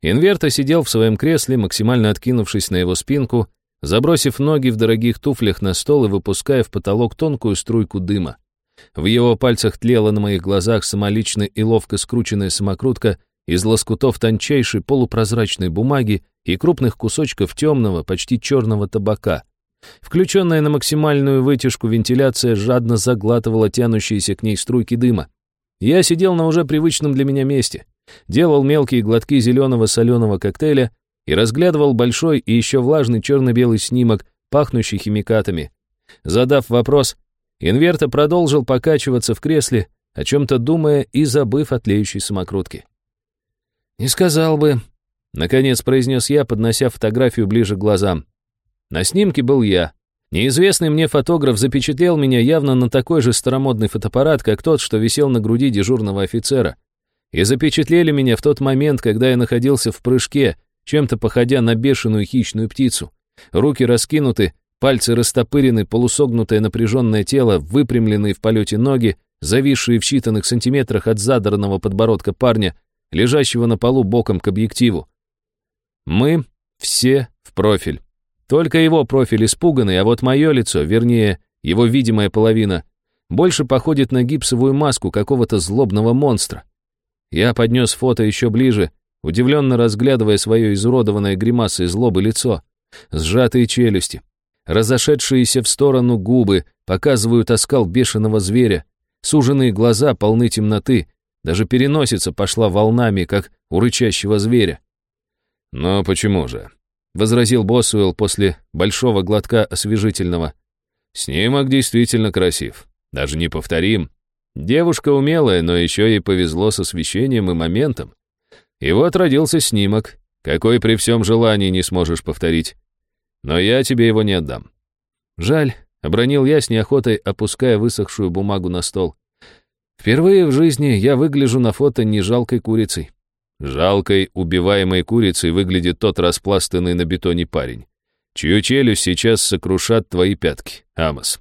Инверто сидел в своем кресле, максимально откинувшись на его спинку, забросив ноги в дорогих туфлях на стол и выпуская в потолок тонкую струйку дыма. В его пальцах тлела на моих глазах самолично и ловко скрученная самокрутка из лоскутов тончайшей полупрозрачной бумаги и крупных кусочков темного, почти черного табака. Включенная на максимальную вытяжку вентиляция жадно заглатывала тянущиеся к ней струйки дыма. Я сидел на уже привычном для меня месте, делал мелкие глотки зеленого соленого коктейля и разглядывал большой и еще влажный черно-белый снимок, пахнущий химикатами. Задав вопрос, Инверта продолжил покачиваться в кресле, о чем-то думая и забыв о тлеющей самокрутке. «Не сказал бы», — наконец произнес я, поднося фотографию ближе к глазам. На снимке был я. Неизвестный мне фотограф запечатлел меня явно на такой же старомодный фотоаппарат, как тот, что висел на груди дежурного офицера. И запечатлели меня в тот момент, когда я находился в прыжке, чем-то походя на бешеную хищную птицу. Руки раскинуты, пальцы растопырены, полусогнутое напряженное тело, выпрямленные в полете ноги, зависшие в считанных сантиметрах от задранного подбородка парня, лежащего на полу боком к объективу. Мы все в профиль. Только его профиль испуганный, а вот мое лицо, вернее, его видимая половина, больше походит на гипсовую маску какого-то злобного монстра. Я поднес фото еще ближе, удивленно разглядывая свое изуродованное гримасой злобы лицо. Сжатые челюсти, разошедшиеся в сторону губы показывают оскал бешеного зверя, суженные глаза полны темноты, даже переносица пошла волнами, как у рычащего зверя. Но почему же? — возразил Босуэлл после большого глотка освежительного. «Снимок действительно красив, даже неповторим. Девушка умелая, но еще ей повезло с освещением и моментом. И вот родился снимок, какой при всем желании не сможешь повторить. Но я тебе его не отдам». «Жаль», — обронил я с неохотой, опуская высохшую бумагу на стол. «Впервые в жизни я выгляжу на фото не жалкой курицей». Жалкой, убиваемой курицей выглядит тот распластанный на бетоне парень, чью челюсть сейчас сокрушат твои пятки, Амос.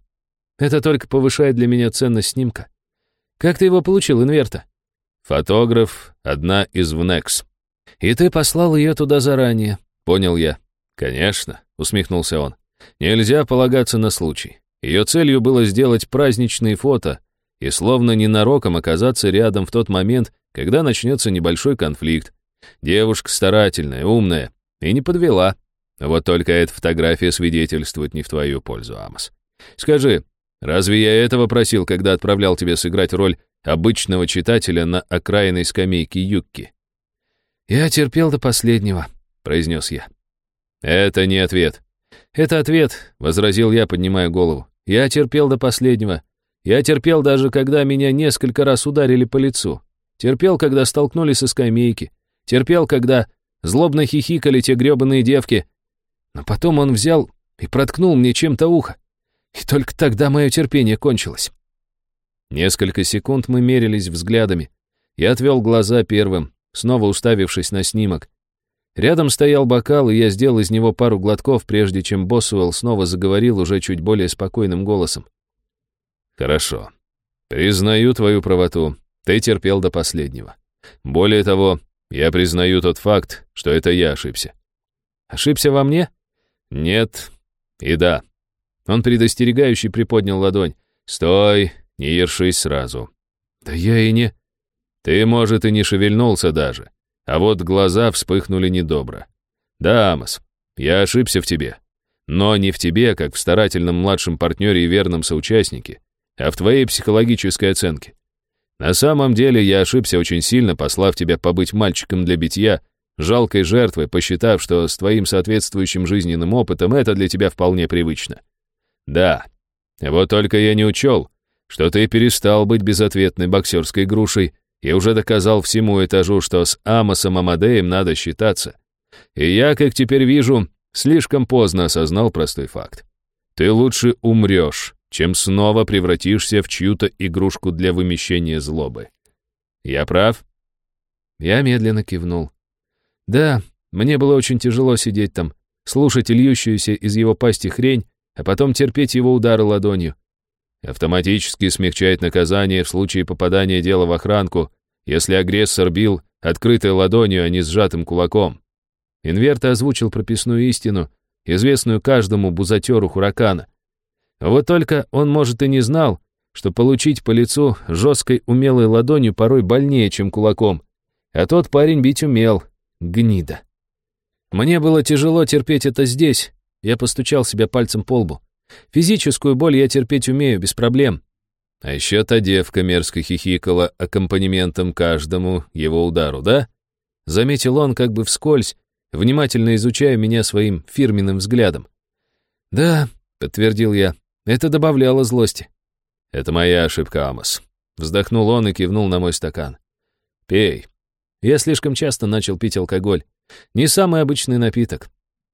Это только повышает для меня ценность снимка. Как ты его получил, Инверта? Фотограф — одна из ВНЕКС. И ты послал ее туда заранее, понял я. Конечно, усмехнулся он. Нельзя полагаться на случай. Ее целью было сделать праздничные фото и словно ненароком оказаться рядом в тот момент, когда начнется небольшой конфликт. Девушка старательная, умная и не подвела. Вот только эта фотография свидетельствует не в твою пользу, Амос. Скажи, разве я этого просил, когда отправлял тебя сыграть роль обычного читателя на окраинной скамейке Юкки? «Я терпел до последнего», — произнес я. «Это не ответ». «Это ответ», — возразил я, поднимая голову. «Я терпел до последнего. Я терпел даже, когда меня несколько раз ударили по лицу. Терпел, когда столкнулись со скамейки. Терпел, когда злобно хихикали те грёбаные девки. Но потом он взял и проткнул мне чем-то ухо. И только тогда мое терпение кончилось. Несколько секунд мы мерились взглядами. Я отвел глаза первым, снова уставившись на снимок. Рядом стоял бокал, и я сделал из него пару глотков, прежде чем Боссуэлл снова заговорил уже чуть более спокойным голосом. «Хорошо. Признаю твою правоту. Ты терпел до последнего. Более того, я признаю тот факт, что это я ошибся. Ошибся во мне? Нет и да. Он предостерегающе приподнял ладонь. Стой, не ершись сразу. Да я и не... Ты, может, и не шевельнулся даже. А вот глаза вспыхнули недобро. Да, Амос, я ошибся в тебе. Но не в тебе, как в старательном младшем партнере и верном соучастнике, а в твоей психологической оценке. На самом деле я ошибся очень сильно, послав тебя побыть мальчиком для битья, жалкой жертвой, посчитав, что с твоим соответствующим жизненным опытом это для тебя вполне привычно. Да, вот только я не учел, что ты перестал быть безответной боксерской грушей и уже доказал всему этажу, что с Амосом Амадеем надо считаться. И я, как теперь вижу, слишком поздно осознал простой факт. Ты лучше умрешь, чем снова превратишься в чью-то игрушку для вымещения злобы. Я прав? Я медленно кивнул. Да, мне было очень тяжело сидеть там, слушать льющуюся из его пасти хрень, а потом терпеть его удары ладонью. Автоматически смягчает наказание в случае попадания дела в охранку, если агрессор бил открытой ладонью, а не сжатым кулаком. Инверто озвучил прописную истину, известную каждому бузатеру Хуракана — вот только он, может, и не знал, что получить по лицу жесткой умелой ладонью порой больнее, чем кулаком. А тот парень бить умел. Гнида. Мне было тяжело терпеть это здесь. Я постучал себя пальцем по лбу. Физическую боль я терпеть умею, без проблем. А еще та девка мерзко хихикала аккомпанементом каждому его удару, да? Заметил он как бы вскользь, внимательно изучая меня своим фирменным взглядом. «Да», — подтвердил я, это добавляло злости. «Это моя ошибка, Амос». Вздохнул он и кивнул на мой стакан. «Пей». Я слишком часто начал пить алкоголь. Не самый обычный напиток.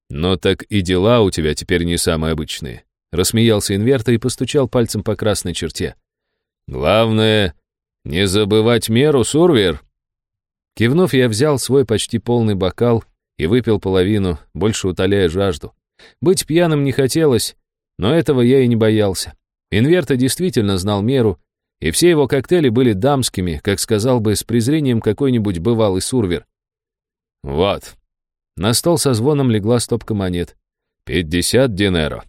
«Но так и дела у тебя теперь не самые обычные», — рассмеялся Инверта и постучал пальцем по красной черте. «Главное, не забывать меру, Сурвер». Кивнув, я взял свой почти полный бокал и выпил половину, больше утоляя жажду. Быть пьяным не хотелось, но этого я и не боялся. Инверта действительно знал меру, и все его коктейли были дамскими, как сказал бы с презрением какой-нибудь бывалый сурвер. «Вот». На стол со звоном легла стопка монет. «Пятьдесят динеро».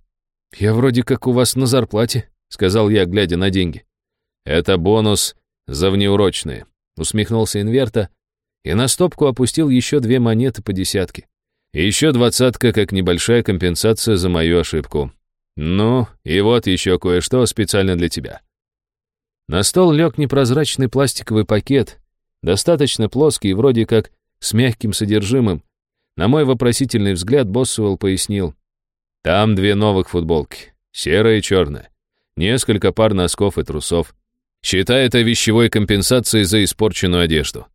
«Я вроде как у вас на зарплате», — сказал я, глядя на деньги. «Это бонус за внеурочные», — усмехнулся Инверта, и на стопку опустил еще две монеты по десятке. И еще двадцатка как небольшая компенсация за мою ошибку. «Ну, и вот еще кое-что специально для тебя». На стол лег непрозрачный пластиковый пакет, достаточно плоский и вроде как с мягким содержимым. На мой вопросительный взгляд Боссуэлл пояснил. «Там две новых футболки, серая и черная, несколько пар носков и трусов. Считай это вещевой компенсацией за испорченную одежду».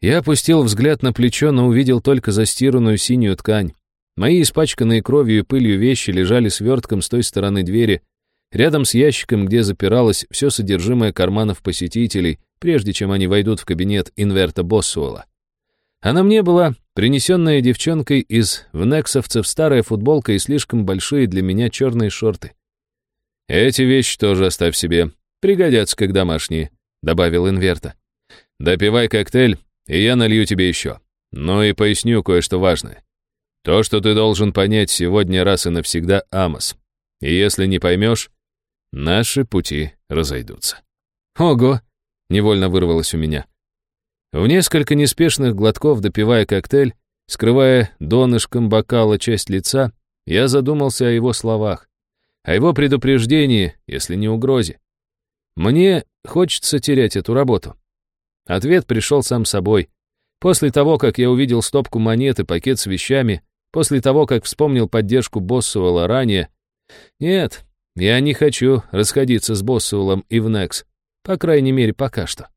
Я опустил взгляд на плечо, но увидел только застиранную синюю ткань. Мои испачканные кровью и пылью вещи лежали свертком с той стороны двери, рядом с ящиком, где запиралось все содержимое карманов посетителей, прежде чем они войдут в кабинет Инверта Боссуэлла. А на мне была принесенная девчонкой из внексовцев старая футболка и слишком большие для меня черные шорты. «Эти вещи тоже оставь себе. Пригодятся как домашние», — добавил Инверта. «Допивай коктейль, и я налью тебе еще. Ну и поясню кое-что важное. То, что ты должен понять сегодня раз и навсегда, Амос. И если не поймешь, наши пути разойдутся». «Ого!» — невольно вырвалось у меня. В несколько неспешных глотков допивая коктейль, скрывая донышком бокала часть лица, я задумался о его словах, о его предупреждении, если не угрозе. Мне хочется терять эту работу. Ответ пришел сам собой. После того, как я увидел стопку монет и пакет с вещами, после того, как вспомнил поддержку Боссуэлла ранее, нет, я не хочу расходиться с Боссуэллом и в Некс, по крайней мере, пока что.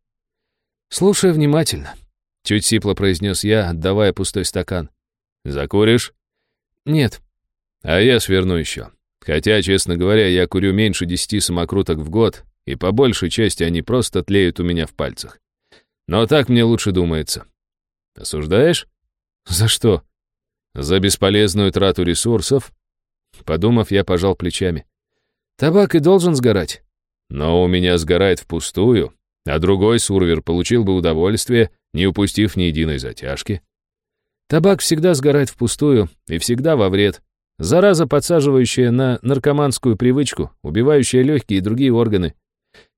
«Слушай внимательно», — чуть сипло произнес я, отдавая пустой стакан. «Закуришь?» «Нет». «А я сверну еще. Хотя, честно говоря, я курю меньше десяти самокруток в год, и по большей части они просто тлеют у меня в пальцах. Но так мне лучше думается. Осуждаешь? За что? За бесполезную трату ресурсов? Подумав, я пожал плечами. Табак и должен сгорать. Но у меня сгорает впустую, а другой сурвер получил бы удовольствие, не упустив ни единой затяжки. Табак всегда сгорает впустую и всегда во вред. Зараза, подсаживающая на наркоманскую привычку, убивающая легкие и другие органы.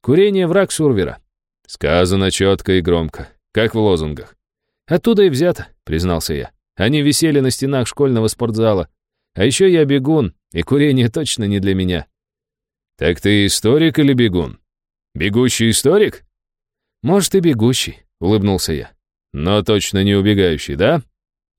Курение — враг сурвера. Сказано четко и громко, как в лозунгах. Оттуда и взято, признался я. Они висели на стенах школьного спортзала. А еще я бегун, и курение точно не для меня. Так ты историк или бегун? Бегущий историк? «Может, и бегущий», — улыбнулся я. «Но точно не убегающий, да?»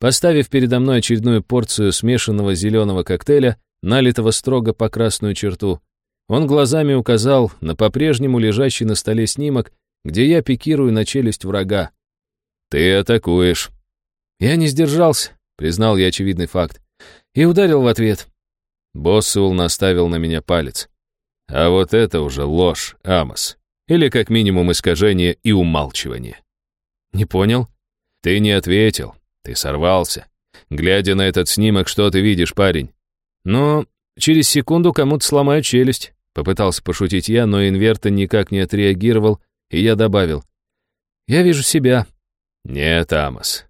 Поставив передо мной очередную порцию смешанного зеленого коктейля, налитого строго по красную черту, он глазами указал на по-прежнему лежащий на столе снимок, где я пикирую на челюсть врага. «Ты атакуешь». Я не сдержался, признал я очевидный факт, и ударил в ответ. Боссул наставил на меня палец. «А вот это уже ложь, Амос. Или как минимум искажение и умалчивание. Не понял? Ты не ответил. Ты сорвался. Глядя на этот снимок, что ты видишь, парень? Ну, через секунду кому-то сломаю челюсть. Попытался пошутить я, но инверта никак не отреагировал, и я добавил. Я вижу себя. Нет, Амос.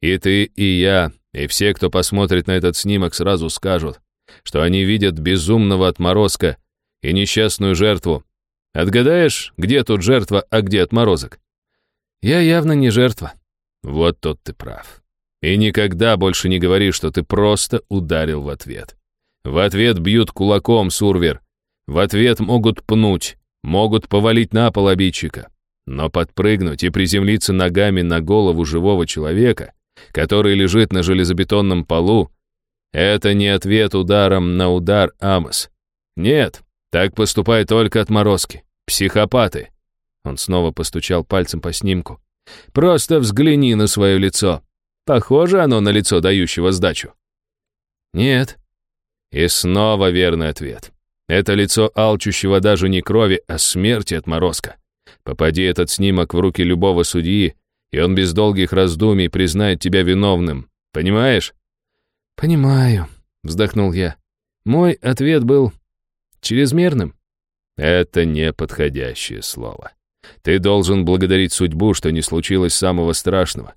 И ты, и я, и все, кто посмотрит на этот снимок, сразу скажут, что они видят безумного отморозка и несчастную жертву, Отгадаешь, где тут жертва, а где отморозок? Я явно не жертва. Вот тот ты прав. И никогда больше не говори, что ты просто ударил в ответ. В ответ бьют кулаком, Сурвер. В ответ могут пнуть, могут повалить на пол обидчика. Но подпрыгнуть и приземлиться ногами на голову живого человека, который лежит на железобетонном полу, это не ответ ударом на удар, Амос. Нет, так поступают только отморозки, психопаты. Он снова постучал пальцем по снимку. Просто взгляни на свое лицо. Похоже оно на лицо дающего сдачу? Нет. И снова верный ответ. Это лицо алчущего даже не крови, а смерти отморозка. Попади этот снимок в руки любого судьи, и он без долгих раздумий признает тебя виновным. Понимаешь? Понимаю, вздохнул я. Мой ответ был Чрезмерным? Это неподходящее слово. Ты должен благодарить судьбу, что не случилось самого страшного.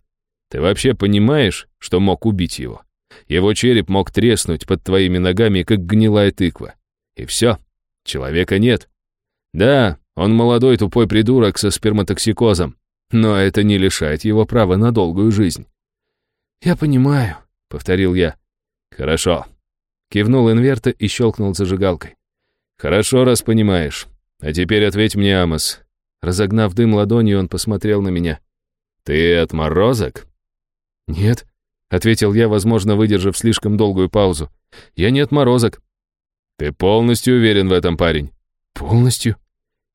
Ты вообще понимаешь, что мог убить его? Его череп мог треснуть под твоими ногами, как гнилая тыква. И все, человека нет. Да, он молодой тупой придурок со сперматоксикозом, но это не лишает его права на долгую жизнь. «Я понимаю», — повторил я. «Хорошо», — кивнул инверта и щелкнул зажигалкой. «Хорошо, раз понимаешь. А теперь ответь мне, Амос». Разогнав дым ладонью, он посмотрел на меня. «Ты отморозок?» «Нет», — ответил я, возможно, выдержав слишком долгую паузу. «Я не отморозок». «Ты полностью уверен в этом, парень?» «Полностью».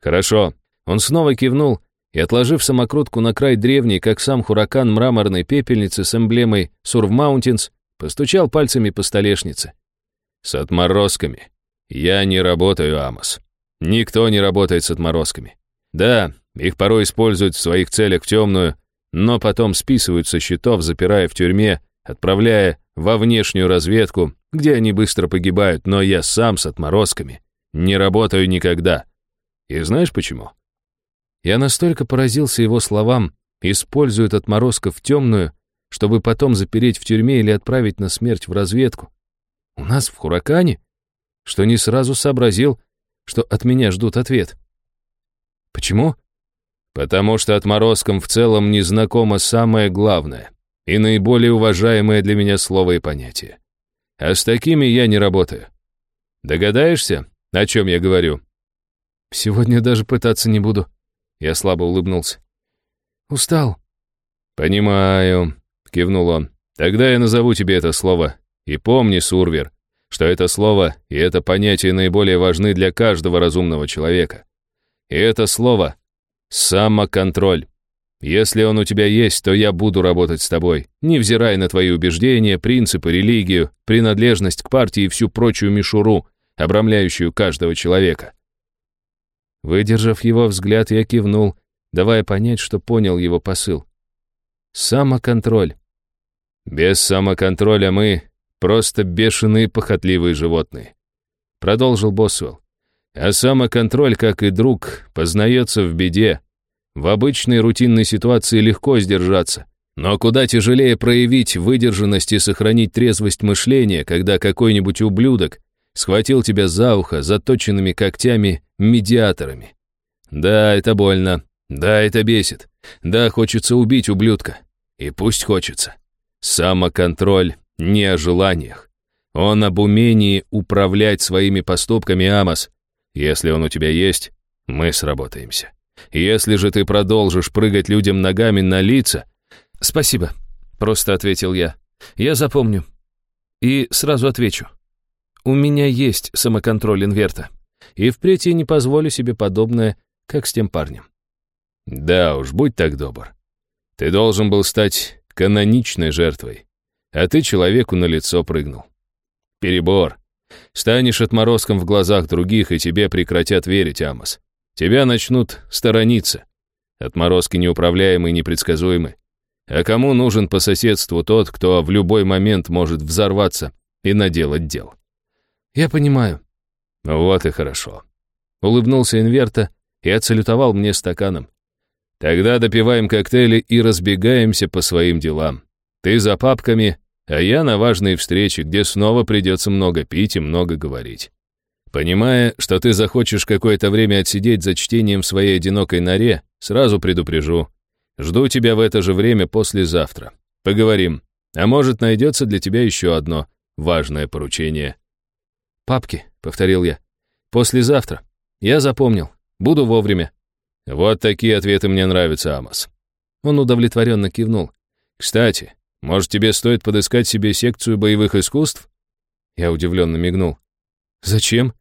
«Хорошо». Он снова кивнул и, отложив самокрутку на край древней, как сам хуракан мраморной пепельницы с эмблемой Surv Mountains, постучал пальцами по столешнице. «С отморозками. Я не работаю, Амос. Никто не работает с отморозками. Да, их порой используют в своих целях в темную, но потом списывают со счетов, запирая в тюрьме, отправляя во внешнюю разведку, где они быстро погибают, но я сам с отморозками не работаю никогда. И знаешь почему? Я настолько поразился его словам, используют отморозков в темную, чтобы потом запереть в тюрьме или отправить на смерть в разведку. У нас в Хуракане? Что не сразу сообразил, что от меня ждут ответ. Почему? Потому что отморозкам в целом не знакомо самое главное и наиболее уважаемое для меня слово и понятие. А с такими я не работаю. Догадаешься, о чем я говорю? Сегодня даже пытаться не буду. Я слабо улыбнулся. Устал. Понимаю, кивнул он. Тогда я назову тебе это слово. И помни, Сурвер, что это слово и это понятие наиболее важны для каждого разумного человека. И это слово — самоконтроль. Если он у тебя есть, то я буду работать с тобой, невзирая на твои убеждения, принципы, религию, принадлежность к партии и всю прочую мишуру, обрамляющую каждого человека. Выдержав его взгляд, я кивнул, давая понять, что понял его посыл. Самоконтроль. Без самоконтроля мы просто бешеные похотливые животные. Продолжил Босвелл. А самоконтроль, как и друг, познается в беде. В обычной рутинной ситуации легко сдержаться. Но куда тяжелее проявить выдержанность и сохранить трезвость мышления, когда какой-нибудь ублюдок схватил тебя за ухо заточенными когтями-медиаторами. Да, это больно. Да, это бесит. Да, хочется убить ублюдка. И пусть хочется. Самоконтроль не о желаниях. Он об умении управлять своими поступками, Амос. Если он у тебя есть, мы сработаемся. Если же ты продолжишь прыгать людям ногами на лица... Спасибо, просто ответил я. Я запомню. И сразу отвечу. У меня есть самоконтроль инверта. И впредь я не позволю себе подобное, как с тем парнем. Да уж, будь так добр. Ты должен был стать каноничной жертвой, а ты человеку на лицо прыгнул. Перебор. Станешь отморозком в глазах других, и тебе прекратят верить, Амос. Тебя начнут сторониться. Отморозки неуправляемы и непредсказуемы. А кому нужен по соседству тот, кто в любой момент может взорваться и наделать дел? Я понимаю. Вот и хорошо. Улыбнулся Инверта и отсалютовал мне стаканом. Тогда допиваем коктейли и разбегаемся по своим делам. Ты за папками, а я на важные встречи, где снова придется много пить и много говорить. Понимая, что ты захочешь какое-то время отсидеть за чтением в своей одинокой норе, сразу предупрежу. Жду тебя в это же время послезавтра. Поговорим. А может, найдется для тебя еще одно важное поручение. «Папки», — повторил я. «Послезавтра. Я запомнил. Буду вовремя». Вот такие ответы мне нравятся, Амос. Он удовлетворенно кивнул. «Кстати, может, тебе стоит подыскать себе секцию боевых искусств?» Я удивленно мигнул. «Зачем?»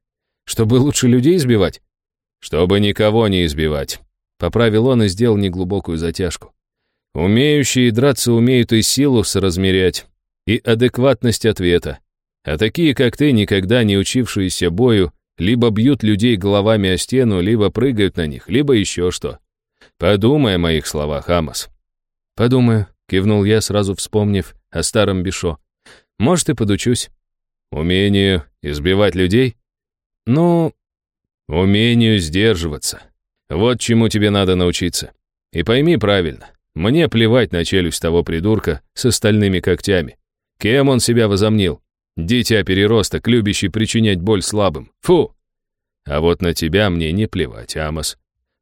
Чтобы лучше людей избивать? Чтобы никого не избивать. Поправил он и сделал неглубокую затяжку. Умеющие драться умеют и силу соразмерять, и адекватность ответа. А такие, как ты, никогда не учившиеся бою, либо бьют людей головами о стену, либо прыгают на них, либо еще что. Подумай о моих словах, Амос. Подумаю, кивнул я, сразу вспомнив о старом Бишо. Может, и подучусь. Умению избивать людей? Ну, умению сдерживаться. Вот чему тебе надо научиться. И пойми правильно, мне плевать на челюсть того придурка с остальными когтями. Кем он себя возомнил? Дитя переросток, любящий причинять боль слабым. Фу! А вот на тебя мне не плевать, Амос.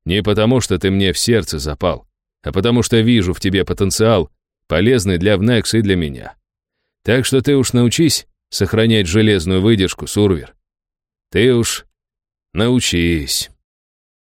Не потому, что ты мне в сердце запал, а потому что вижу в тебе потенциал, полезный для Внекса и для меня. Так что ты уж научись сохранять железную выдержку, Сурвер. Ты уж научись.